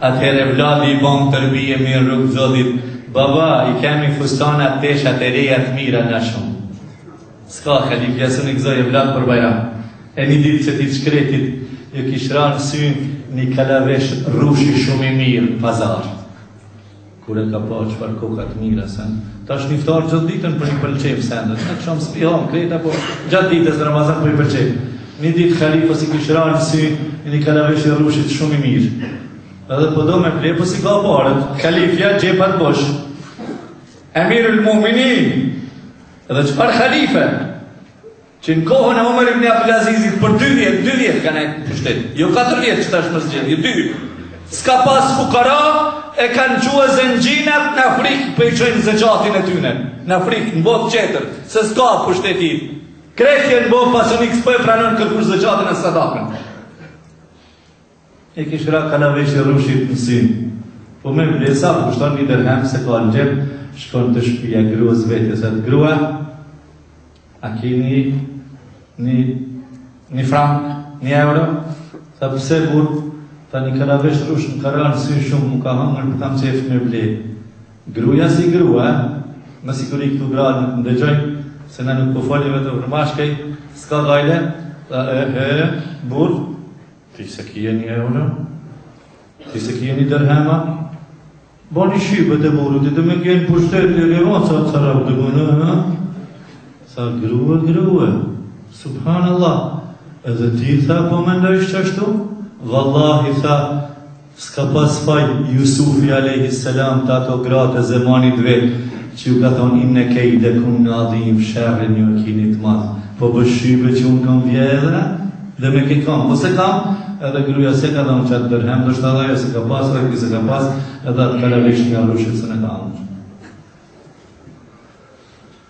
Atëherë evladi i bon terbije në rrugë t'Zotit, Baba, i kemi fustanat, teshat e reja të mira na shumë. S'ka, Khalifja s'un i gëzoi evladt për Bajram. E ni ditë këtij t'shkretit, ju kish ra në sy ni kalavesh rrushi shumë i mirë në pazar. Kur e ka pa çfarë kokrra të mira, sen. Tash në iftar çdo ditën po i pëlqen sen. Ne çam spi hom krejt apo gjatë ditës në Ramazan po i pëlqen. Një ditë khalifes i kish ra në sy, një kalavesh i rrushit shumë i mirë. Edhe po do me ble, po s'i ka paret, khalifja xhepat bosh. Emirul Muminin, edhe çfarë khalife, Që në kohën e Omer ibn Abdul Azizit për 2 vjet, 2 vjet kanë në pushtet. Jo 4 vjet qe tash me zgjedhje, jo 2. S'ka pas fukara, e kanë çuar zenginat në Afrikë, po i çojnë zeqatin e tyne. Në Afrikë, në botë tjetër, se s'ka pushteti. Krejt janë bo pasanik s'po e pranon kërkush zeqatin e sadakën. I kish ra kalaveshi i rrushit në sy. Po me ble sa kushton një derhem s'e ka në xhep, shkon te shpia gruas vete thotë grua a ki një një frank, një euro? Tha pse burrë? Tha një kalavesh rrush më ka ra në sy shumë, më ka hëngër po kam qef me ble. Gruja si grua, me siguri këtu gra nuk ndëgjojnë, se na nuk po folim vetëm për mashkuj, s'ka gajle, tha ehe, burrë, Ti s'e ki një euro, ti s'e ki një derhem a, bo një shqipë të burrë, ti të me kjenë në pushtet një një rënë, sa të rëmë të gënë, ha? Tha grue, grue, subhanallah, edhe ti tha po mendojsh qashtu, vallahi tha, Ska pas faj Jusufi alejhi selam te ato gratë e zemanit vet që ju ka thonë inne kejdekunne adhim sherrin ju e kini të madh po bëj shybe që unë kam vjedh edhe me ke kam po se kam edhe gruja se ka dhënë qatë dërhem ndoshta edhe ajo se ka pas edhe ky se ka pas edhe atë kalavesh rrushit se ne ka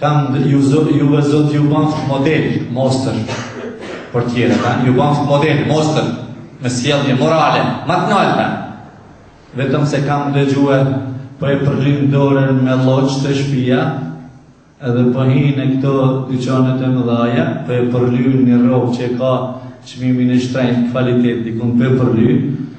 Kam ju zot juve zot ju baft model mostër për tjerat, ju baft model mostër me sjellje morale, ma të nalta. Vetëm se kam dëgjuar po e përlyn dorën me lloç te shpia, edhe po hinë në këto dyqanet e mëdhaja, po e përlyn një rrobë që ka çmimin e shtrenjtë kvalitet, dikun po e përlyn,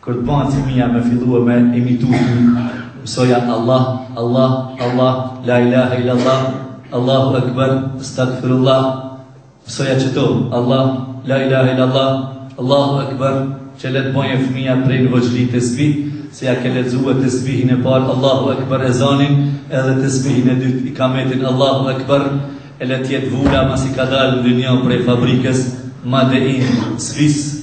Kur të bahet fëmija me fillue me imitu Mësoja Allah, Allah, Allah, la ilaha ila Allah, Allahu Akbar, Astagfirullah Mësoja qëto, Allah, la ilaha ila Allah, Allahu Akbar Që le të bëjë fëmija prej në vogjëli tesbih Se ja ke lexue tesbihin e parë, Allahu Akbar ezanin Edhe tesbihin e dytë ikametin, Allahu Akbar E le të jetë vula, masi ka dalë në dynja prej fabrikës Made in Swiss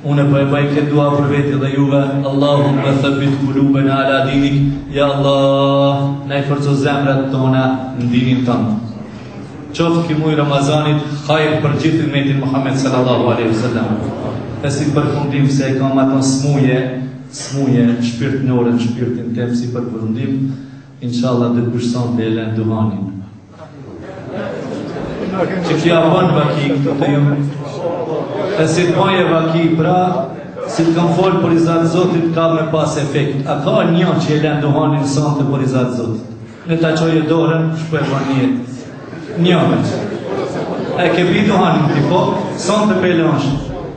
Unë po e bëj këtë dua për veti dhe juve, Allahumma thabbit qulubana ala dinik. Ya Allah, na i forco zemrat tona në dinin tënd. Qoftë ky muaj Ramazanit hajr për gjithë ummetin Muhammed sallallahu alaihi wasallam. E si përfundim se e kam atë smuje, smuje shpirtënore në shpirtin tim si përfundim, inshallah dhe e lë duhanin. Qe kjo u ba vaki këtë të jëmë. E si të bahet vaki pra, si të kam folë për rizanë Zotit, ka me pas efekt. A ka një që e len duhanin sonte për rizanë Zotit? Le ta çojë dorën, shpo e për njëtë. Një me që. E ke pi duhanin ti po, sonte pe lëshon.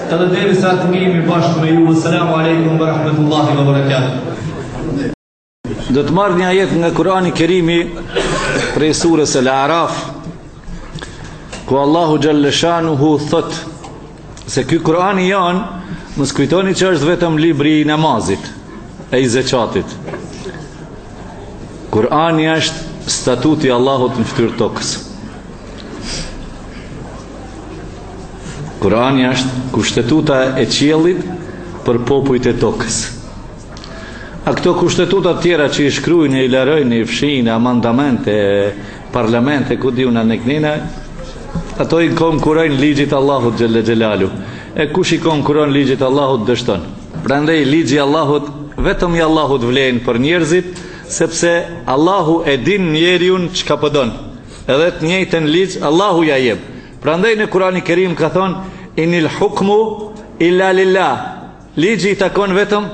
Edhe deri sa të ndihemi bashkë me ju, Assalamu alaikum wa rahmatullahi wa barakatuh. Do të marrë një ajet nga Kurani Kerimi prej surës El Araf, ku Allahu Xhelle Shanuhu thot, se ky Kurani janë, mos kujtoni që është vetëm libri i namazit e i zeqatit. Kurani është statuti i Allahut në ftyrë tokës. Kurani është kushtetuta e qiellit për popujt e tokës. A këto kushtetuta të tjera që i shkruajnë, i lajnë, i fshinë amandamente, parlamente ku di unë, neknina, ato i konkurrojnë ligjit të Allahut xhelle xhelalu. E kush i konkurron ligjit të Allahut dështon. Prandaj ligji i Allahut vetëm i Allahut vlen për njerëzit, sepse Allahu e din njeriun çka po don. Edhe të njëjtën ligj Allahu ja jep. Prandaj në Kur'anin Kerim ka thënë inil hukmu illa lillah. Ligji i takon vetëm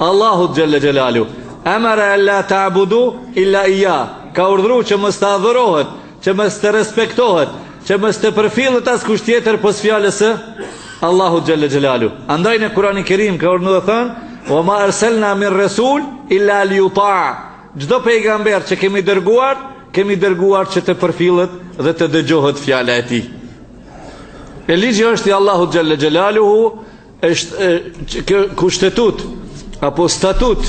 Allahut xhelle xhelalu. Amara an la ta'budu illa iyya. Ka urdhëruar që mos të adhurohet, që mos të respektohet, që mos të përfillet askush tjetër pos fjalës së Allahut xhelle xhelalu. Andaj në Kur'anin Kerim ka urdhëruar e thënë Wa ma arsalna min rasul illa liyuta. Çdo pejgamber që kemi dërguar, kemi dërguar që të përfillet dhe të dëgjohet fjala e tij. E ligji është i Allahut xhalla xhelaluhu, është kushtetut apo statut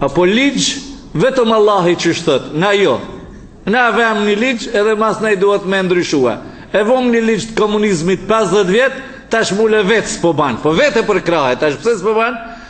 apo ligj vetëm Allahi çish thot, na jo. Na vëmë një ligj edhe masnej duhet me ndryshua. E vëmë një ligj të komunizmit 50 vjet, tash mule vetë s'po banë, po vetë e përkrahe, tash pse s'po banë,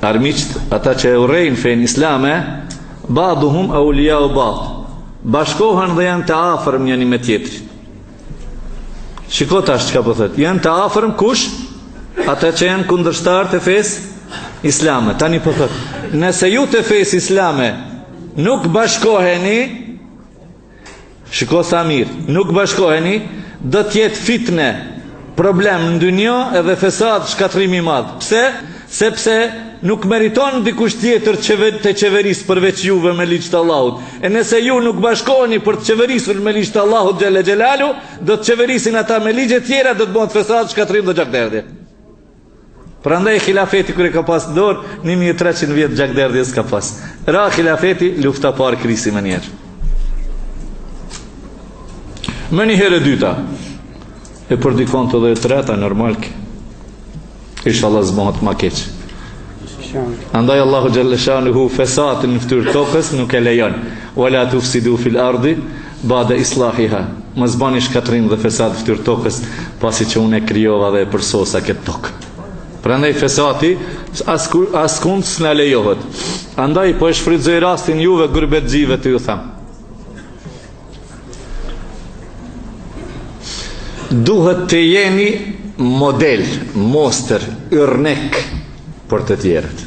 Armiqtë, ata që e urrejnë fenë islame, ba'duhum awliya'u ba'd. Bashkohen dhe janë të afërm njëni me tjetrin. Shiko tash çka po thotë. Janë të afërm kush? Ata që janë kundërshtarë të fesë islame. Tani po thotë, nëse ju të fesë islame nuk bashkoheni, Shiko sa mirë, nuk bashkoheni, do të jetë fitne, problem në dynja edhe fesad shkatërrim i madh. Pse? Sepse nuk meriton dikush tjetër të qeverisë përveç juve me ligj të Allahut. E nëse ju nuk bashkoheni për të qeverisur me ligj të Allahut xhelle xhelalu, do të qeverisin ata me ligje tjera, do të bëhet fesad, shkatërrim dhe gjakderdhje. Prandaj Khilafeti kur e ka pas në dorë, 1300 vjet gjakderdhje s'ka pas. Ra Khilafeti, lufta e parë krisi menjëherë. Menjëherë e dyta. E për dikon të dhe e treta, normal ke. Inshallah s'bohet ma keq. Andaj Allahu xhelle shanuhu fesadin në ftyrë të tokës nuk e lejon. Wala tufsidu fil ardi, Ba'de islahiha, mos bani shkatërrim dhe fesad n'ftyrë tokës, pasi që unë e krijova dhe e përsosa këtë tokë. Prandaj fesadi askund s'na lejohet. Andaj po e shfrytëzoj rastin juve gurbetxhive të ju them. Duhet të jeni model, mostër, yrnek për të tjerët.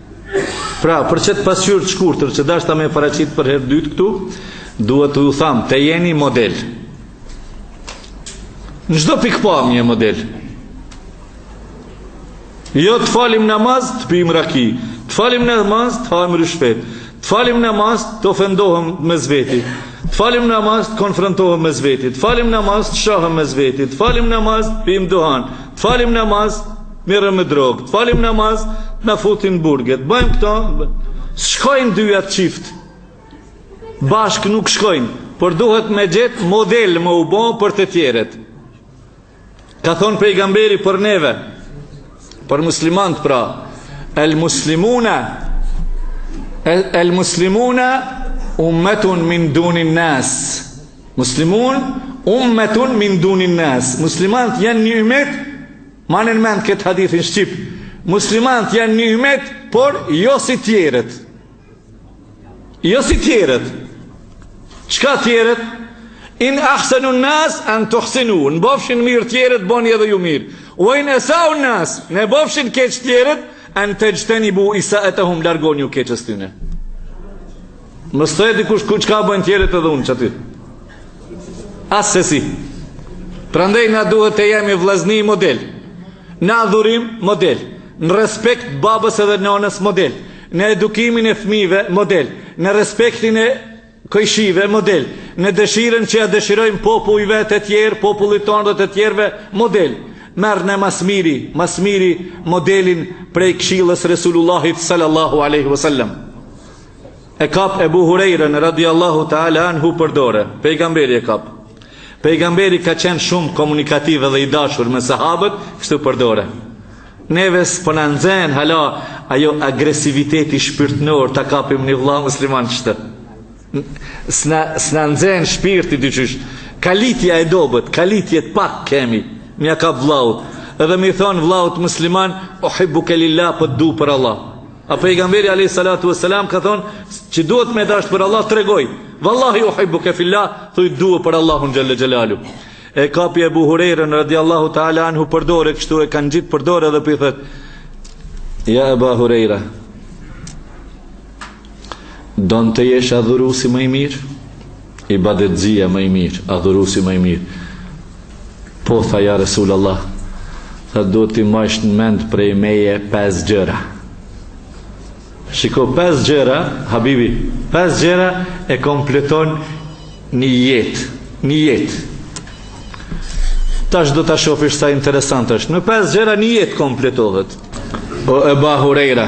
Pra, për qet pasqyrë të shkurtër që dashta me paraqit për herë dytë këtu, du t'u tham të jeni model. Në çdo pikëpamje model. Jo të falim namaz, të pijmë raki. Të falim namaz, të hajmë ryshfet. Të falim namaz, të ofendohem mes veti. Të falim namaz, të konfrontohem mes veti. Të falim namaz, të shahem mes veti. Të falim namaz, të pijmë duhan. Të falim namaz, Merrem me drogë, të falim namaz, na futin në burge, të bëjmë këto, shkojnë dyjat çift. Bashk nuk shkojnë, por duhet me gjet model më u bë për të tjerët. Ka thon pejgamberi për neve, për muslimanët pra, el muslimuna el, el muslimuna ummetun min dunin nas. Muslimun ummetun min dunin nas. Muslimanët janë një ummet Mani në mend këtë hadithin shqip. Muslimanët janë një ummet, por jo si tjerët. Jo si tjerët. Çka tjerët? In ahsanu nas an tuhsinu. Në bofshin mirë tjerët, boni edhe ju mirë. Ue in asau nas, në bofshin keq tjerët, an tajtanibu isaatuhum largonju keqes tyne. Me thënë dikush çka bëjnë tjerët edhe unë qaty. Assesi. Prandaj na duhet të jemi vllazni model. Në adhurim model. Në respekt babës edhe nënës model. Në edukimin e fmive model. Në respektin e kojshive model. Në dëshirën që ja dëshirojmë popujve të tjerë, popullit tonë dhe të tjerëve model. Model merre ma s'miri, ma s'miri modelin prej kshillës Resulullahit sallallahu aleyhi vësallem. E kap Ebu Hurejrën radiallahu teala anhu për dore Pejgamberi e kap Pejgamberi ka qenë shumë komunikativ dhe i dashur me sahabët Kështu për dore Neves s'po na nxen hala Ajo agresiviteti shpirtnor Ta kapim një vlla musliman kështu S'na nxen shpirti diqysh Kalitja e dobët Kalitjet pak kemi M'ja kap vllaut Edhe m'i thonë vllaut musliman Uhibbuke lillah po t'du për Allah A Pejgamberi alejhi salatu ves selam ka thonë që don me dash për Allah tregoj. Wallahi uhibbuka fillah, thuj t'du për Allahun xhelle xhelalu. E kapi Ebu Hurejrën radiallahu ta'ala anhu për dore, kështu e ka ngjit për dore dhe po i thet, ja Eba Hurejra, don të jesh adhurusi më i mirë? Ibadetxhiu më i mirë, adhurusi më i mirë. Po tha ja Resul Allah, tha duhet t'i majsh në mend prej meje pes gjëra. Shiko, pes gjëra, Habibi, pes gjëra e kompleton një jetë, një jetë. Tash do ta shofish sa interesant është. Në pes gjëra një jetë kompletohet. O Eba Hurejra,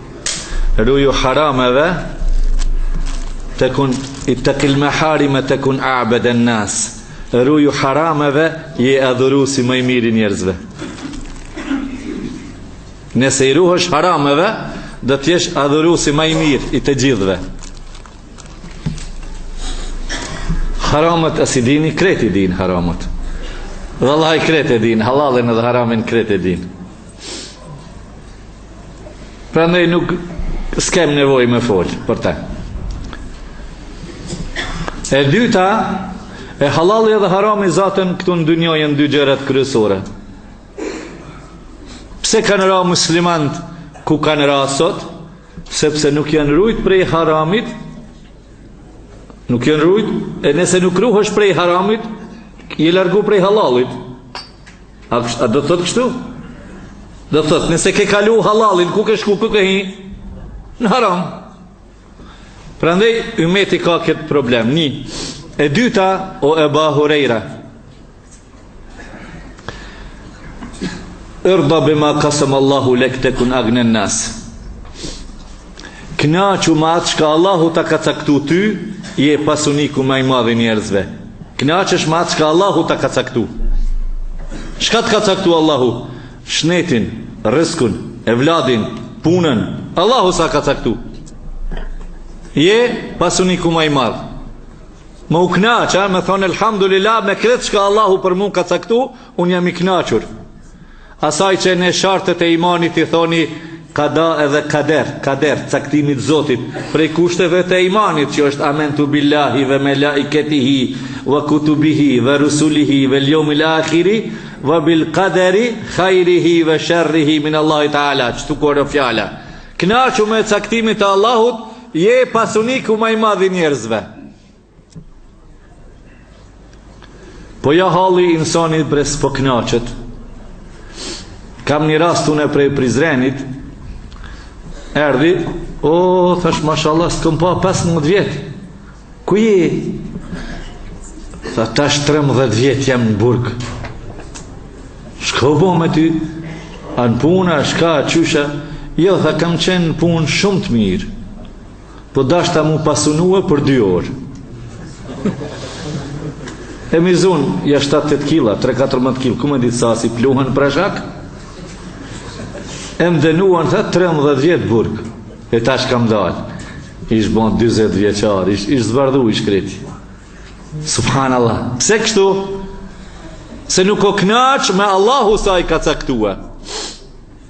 ruju harameve ittekil meharime tekun abeden nas ruju harameve je adhurusi ma i miri njerëzve nëse i ruhesh harameve dhe t'jesh adhurusi ma i mirë i të gjithve haramet e si i dini krejt i din haramet dhe hallallin krejt e din hallallin dhe haramin krejt e din Prandaj nuk s'kem nevojë me fol për ta. E dyta, e hallalli edhe harami zaten këtu në dynja janë dy gjërat kryesore. Pse kanë ra muslimant ku kanë ra sot? Sepse nuk janë rujt prej haramit, nuk janë rujt, e nëse nuk ruhesh prej haramit, je largu prej hallallit. A, a do të thotë kështu? Do të thotë, nëse ke kalu hallallin, ku ke shku, ku ke hi? Në haram. Prandaj, umeti ka këtë problem. Një, e dyta, o Eba Hurejra. Irda bima kasem Allahu lek tekun agnen nas. Kënaqu me atë çka Allahu ta ka caktu ty, je pasuniku ma i madh i njerëzve. Kënaqesh me atë çka Allahu ta ka caktu. Çka të ka caktu Allahu? Shnetin, rrëskun, evladin, punën. Allahu sa ka caktu. Je pasuniku ma i madh. Me u kënaq, me thon elhamdulillah me krejt çka Allahu për mua ka caktu, un jam i kënaqur. Asaj që në shartet e imanit i thoni Kada edhe Kader, Kader, caktimit të Zotit, prej kushteve të imanit që është Amentu billahi ve melaiketihi ve kutubihi ve rusulihi vel jeumil akhiri ve bil kaderi hajrihi ve sherrihi min Allahi Teala, çtu ku është fjala. Kënaqu me caktimin e Allahut, je pasuniku ma i madh i njerëzve. Po ja halli insanit bre s'po knaqet Kam një rast unë prej Prizrenit Erdi O, oh, thash mashallah s'kom pa 15 vjet Ku je? Tha tash 13 vjet jam në burg Shka u bo me ty A në puna, shka, qysha Jo, tha kam qenë në punë shumë të mirë Po dashta m'u pasunue për dy orë. E m'i zunë, ja 7-8 kila, 13-14 kila, ku me ditë sa si pluhun prashak? E më denuan, tha, 13 vjet burg, e tash kam dalë. Ish bon 40 vjeçar, ish, ish zbardhu i shkreti. Subhanallah. Pse kështu? Se nuk o knaq me Allahu sa i ka caktuar.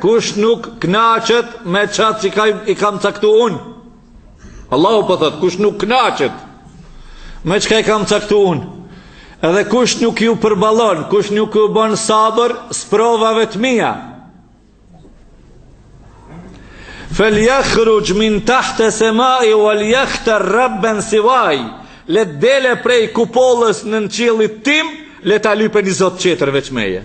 Kush nuk knaqet me qatë që ka, i kam caktu unë, Allahu po thot, kush nuk knaqet me çka i kam caktu unë, Edhe kush nuk ju përballon, kush nuk ju bon sabër, sprovave të mija. Fel jakhruxh min tahte semai, vel jakhtar rabben sivaj, le t'dele prej kupollës nën qiellit tim, le ta lype një zot tjetër veç meje.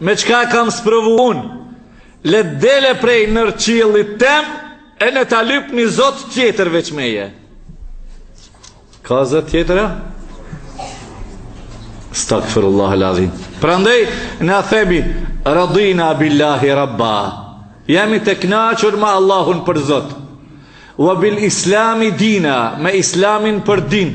me çka e kam sprovu unë, le t'dele prej nër qiellit tem, e në ta lyp një zot tjetër veç meje. Ka zot tjetër, a? Stakfirullah el adhim. Prandaj, na themi, radina billahi rabba, jemi të knaqur me Allahun për zot, wa bil islami dina, me islamin për din,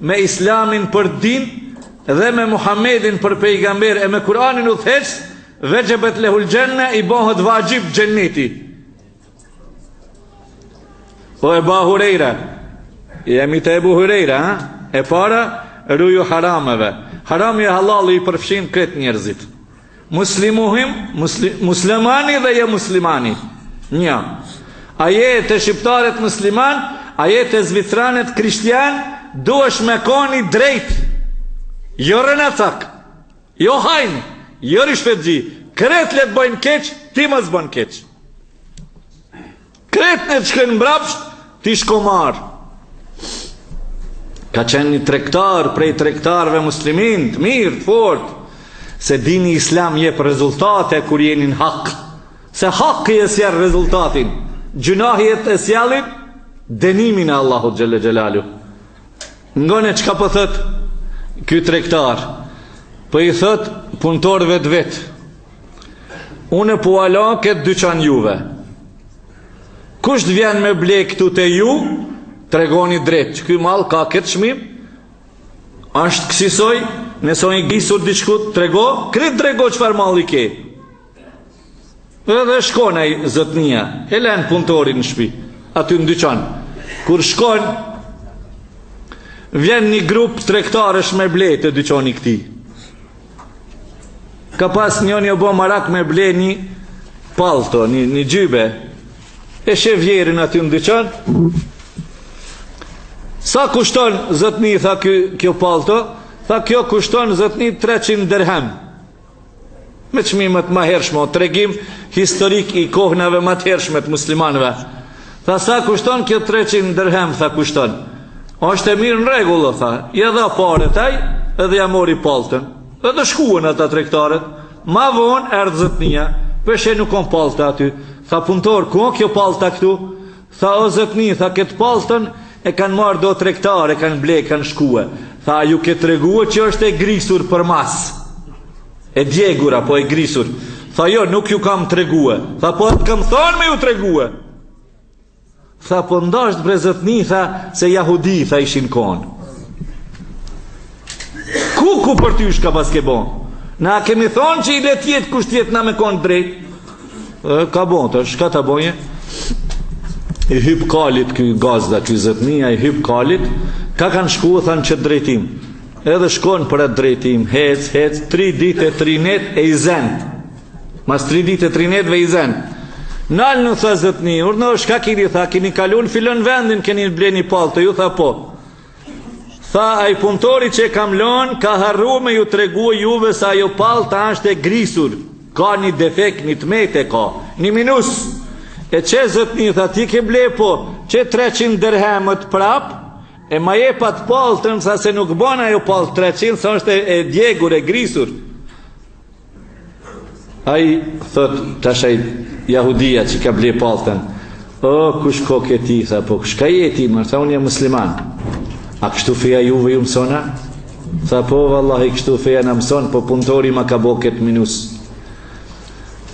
me islamin për din dhe me Muhammedin për pejgamber e me Kur'anin udhëheqës vexhebet lehul xhenne i bëhet vaxhib xhenneti o Eba Hurejra jemi te Ebu Hurejra e para rruju harameve harami e hallalli i përfshin krejt njerëzit Muslimuhim, muslimani dhe jo muslimani. Një. A je te shqiptarët musliman, a je te zvicranët kristian, duhesh me konë i drejt. Jo rrenacak, jo hajn, jo rishpetxhi, kret le të bojnë keq, ti mos bon keq. Krejt le të shkojnë mbrapsht ti shko marë. Ka qenë një tregtar prej tregtarëve muslimin, të mirë, të fortë. Se dini islam jep rezultate kur jeni në hak. Se haki e sjell rezultatin. Gjynahet e sjellin denimin e Allahut xhelle xhelalu. Ngoni çka po thot ky tregtar. Po i thot punëtorëve të vet. Unë po ja la këtë dyqan juve. Kush të vjen me ble këtu te ju, tregoni drejt, që ky mall ka këtë çmim. Është kësisoj, nëse o i grisur diçku, trego, kret trego çfarë malli ke. Edhe shkon ai zotnia, e len punëtorin në shpi, aty në dyqan. Kur shkon vjen një grup tregtarësh me ble te dyqani këtij. Ka pas njoni u bo marak me ble një pallto, një, një xhybe. E sheh vjerrun aty në dyqan. Sa kushton zotni, tha kjo, kjo pallto? Tha kjo kushton zotni 300 dirhem. me çmime të mahershme o tregim historik i kohnave ma të hershme të muslimanëve. Tha sa kushton kjo 300 dirhem tha kushton. Është e mirë në rregull, tha. Ja dha paret ai edhe ja mori palltën. Edhe shkuan ata tregtarët. Ma vonë erdhë zotnia, pe sheh nuk kon pallta aty. Tha punëtor, ku o kjo pallta këtu? Tha o zotni, tha ketë palltën e kanë marrë do tregtarë, e kanë ble, kanë shkue. Tha a ju ke tregue që është e grisur për mas? E djegur apo e grisur? Tha jo, nuk ju kam tregue. Tha po a të kam thonë me ju tregue. Tha po ndasht bre zotni, tha se jahudi, tha ishin konë. Ku ku për ty shka paske bon? Na kemi thonë që le t'jetë kush t'jetë na me konë t'drejtë. Ka bon tash, ka të boje? I hyp kalit ky gazda, ky zotnia, i hyp kalit, ka kanë shku i thanë qet drejtim. Edhe shkon për atë drejtim, hec, hec, tri dit e tri net e i zen. Mas tri dit e tri netve i zen. Nalnu tha zotni, urno shka kini, tha, kini kalu n'filan vendin, keni ble ni palltë ju, tha po. Tha ai punëtori që kam lonë, ka harru me ju tregu juve se ajo pallta është e grisur, ka një defekt, një t'metë ka, një minus. E qe zotni, tha ti ke ble po, qe 300 dërhemët prap, e ma jep at palltën, tha se nuk bon ajo palltë 300, sa është e, e djegur, e grisur. Ai thot tash ai jahudia që ka ble pallten. O kush koke ti tha po kushkah je ti më tha unë jam musliman. A kështu feja juve ju mëson? Tha po vallahi kështu feja na mëson po puntori ma ka bo këtë minus.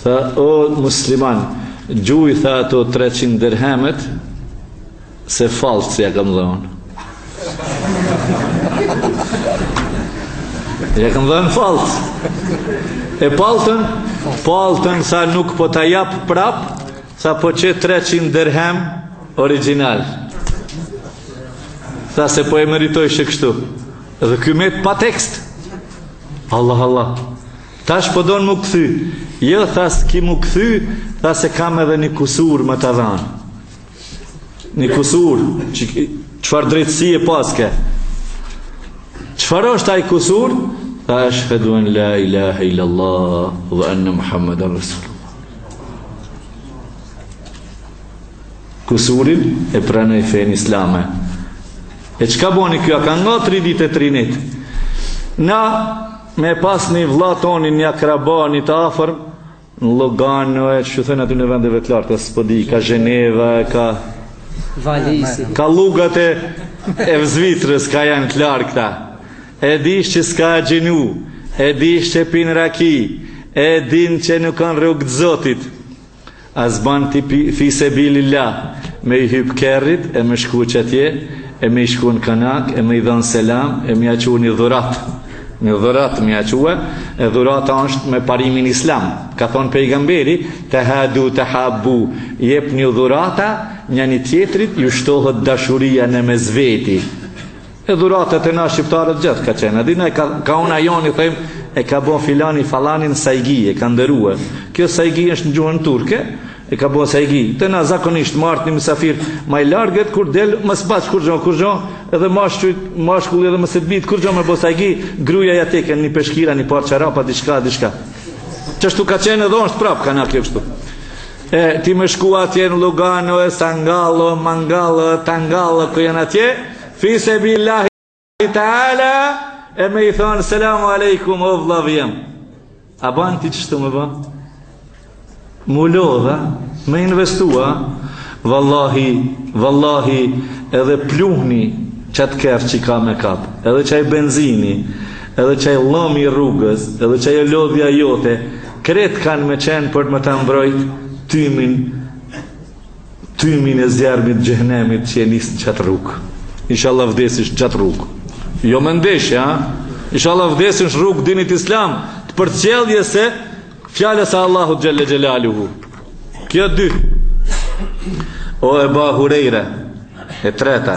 Tha o musliman gjuj tha ato 300 dirhemet Se fallc ja kam dhonë. Ja kam dhonë fallc. E palltën, palltën tha nuk po ta jap prapë, tha po qe 300 dërhem origjinal. Tha se po e meritojshe kështu. Dhe ky met pa tekst. Allah, Allah. Tash po don m'u kthy. Jo, tha s'ki m'u kthy, tha se kam edhe një kusur me ta dhanë. Një kusur, çfar drejtësi e paske? Çfar është ai kusur? Tha eshhedu en la ilaha illallah ve enne Muhammeden Rasulullah. Kusurin e pranoi fenë islame. E çka boni ky? Ka nga tri dit e tri nit. Na me pas një vla toni, një akraba, një të afer, Në Lugano e, ç'u thënë, atyne vendeve të larta, s'po di, ka Gjeneva, ka Valisi. Ka llugat e e Zvicrës, ka janë të lartë këta. E dish që s'ka xhenu, e dish që pinë raki, e din që nuk kanë rrugë të zotit. A s'ban ti fi sebililah, me i hypë kerrit, e me shku qatje, e me i shku në kanak, e me i dhanë selam, e me ja çu një dhuratë. Një dhuratë me ia çu, e dhurata është me parimin islam. Ka thënë pejgamberi, tehadu tehabu, jepni dhurata, njani tjetrit, ju shtohet dashuria në mes veti. E dhurata te na shqiptarët gjithë ka qenë, adeti, na ka, ka na i thojmë, e ka bo filani falanin sajgi, e ka nderua. Kjo sajgi është në gjuhën turke, E ka bo sajgi. Te na zakonisht marrtë një mysafir, ma i largët kur del, me s'pas kurgjo, kurgjo, edhe mash, mashkulli edhe me s'e bitë, kurgjo me bo sajgi, gruja ja teken një peshkir a, një palë çarapa, diçka, diçka. Qështu ka qenë edhe është prapë, kanë kjo kështu. E ti me shku atje në Lugano, e Sangalo, Mangalo, Tangalo, ku janë atje, fi sebilillahi Teala e me i thonë selam aleikum o vllav jam. A bën ti qështu me ban? M'u lodh a, me investu a, vallahi, vallahi, edhe pluhni qat kerr që ka me kap, edhe qaj benzini, edhe qaj llomi i rrugës, edhe qajo lodhja jote, krejt kanë me qenë për me ta mbrojt tymin Tymin e zjarmit t' xhehenemit që e nis qat rrugë. Inshallah vdesish qat rrugë. Jo me ndeshje, ha? Inshallah vdesish rrugë t'dinit islam, të përcjelljes së fjalës së Allahut xhelle xhelaluhu. Kjo dy. O Eba Hurejre, e treta,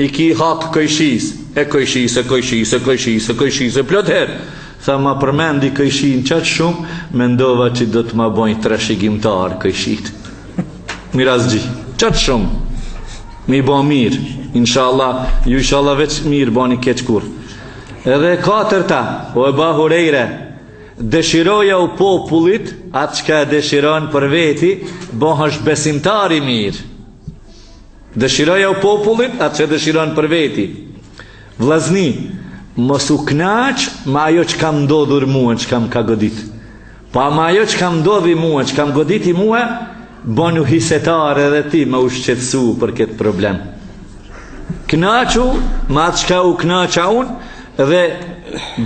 I ki hak kojshisë, e kojshisë, e kojshisë, e kojshisë, e kojshisë, e plot herë. Tha ma përmendi kojshinë qaq shumë, mendova që do të ma bojnë trashëgimtar kojshinë. Mirasxhi, qaq shumë, me i bo mirë, inshallah, ju inshallah veç mirë bani keq kurrë. Edhe e katërta, o Eba Hurejre, dëshirojau popullit, atë çka e dëshiron për veti, bohësh besimtar i mirë. Dëshirojau popullit atë që dëshiron për veti. Vllazni, mos u kënaq me ajo çka m'ndodhur mua, çka m'ka godit. Po me ajo çka m'ndodhi mua, çka m'goditi mua, bonu hisetar edhe ti me u shqetsu për këtë problem. Kënaqu me atë çka u kënaqa unë dhe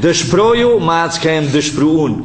dëshproju me atë çka jam dëshpru unë.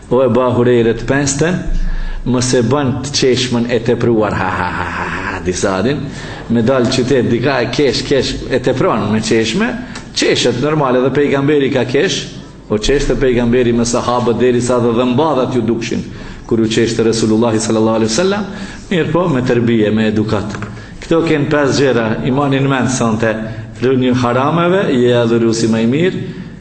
O Eba Hurejre e pesta, mos e bën të qeshmen e tepruar, ha ha ha ha ha, disadin, me dalë qytet dikah e qesh, qesh, e tepron me qeshme, qeshet normal edhe pejgamberi ka qesh, u qeshte pejgamberi me sahabët derisa edhe dhëmballat iu dukshin, kur u qeshte Resulullahi sallallahu alaihi sallam, mirë po me terbije, me edukatë. Këto kanë pesë gjëra, imanin mend sonte, ruju harameve, je adhuruesi ma i mirë,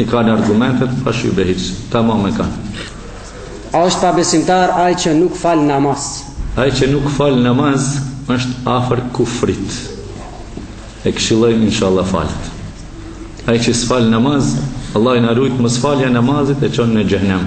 I kanë argumentet pa shybe hiç. Tamam i kanë. A është pabesimtar ai që nuk fal namaz? Ai që nuk fal namaz është afër kufrit. E këshilloj inshallah falet. Ai që s'fal namaz, Allahi na rujt mosfalja e namazit e çon në xhehnem.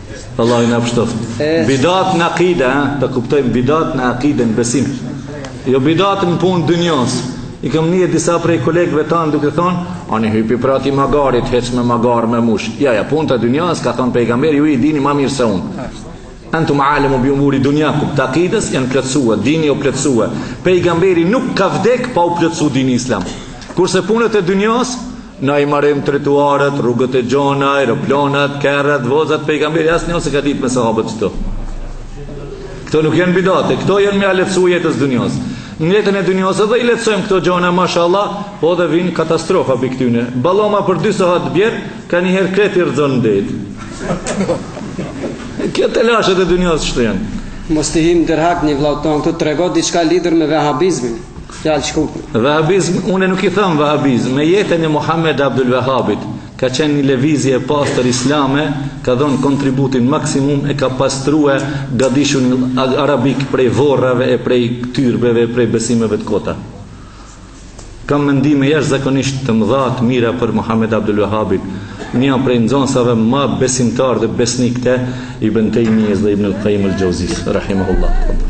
Allahi na pështoftë Bidat në akide eh? Të kuptojmë bidat në akide në besim Jo bidat në punë dynjasë I kam nie disa prej kolegëve tanë duke thonë Ani hypi pra ti magarit Hec me magar me mushk Ja ja punët e dynjasë Ka thonë pejgamberi ju i dini ma mirë se unë Entum a'lemu bi umuri dunjakum Të akides janë plotsue Dini o plotsue Pejgamberi nuk ka vdek pa u plotsu dini islam Kurse punët e dynjasë Na i marrim trotuaret, rrugët e gjana, aeroplanat, kerret, vozat, pejgamberi asnjë s'e ka ditë me sahabët qëto. Këto nuk janë bidate, këto janë me e lehtësu jetën e dunjasë. Në jetën e dunjasë edhe i lehtësojnë këto gjana, mashallah, po dhe vijnë katastrofa prej këtyne. Balona për dy sahat bjen, kanjëherë krejt i rrëzon në det. Qeto telashet e dunjasë qeshtu janë. Mos t'i himë në hak një vllaut tonë, këtu trego diçka lidhur me vehabizmin. Fjalë shkurt. Vahabizm, unë nuk i them vahabizm, me jetën e Muhammed Abdul Vahabit, ka qenë një lëvizje e pastër islame, ka dhënë kontributin maksimum e ka pastrue gadishunin arabik prej vorrave e prej tyrbeve e prej besimeve të kota. Kam mendime jashtëzakonisht të mëdha të mira për Muhammed Abdul Vahabin, një prej nxënësave më besimtar dhe besnik të Ibn Tejmijës dhe Ibn Qayyim al-Jauzis, rahimahullah.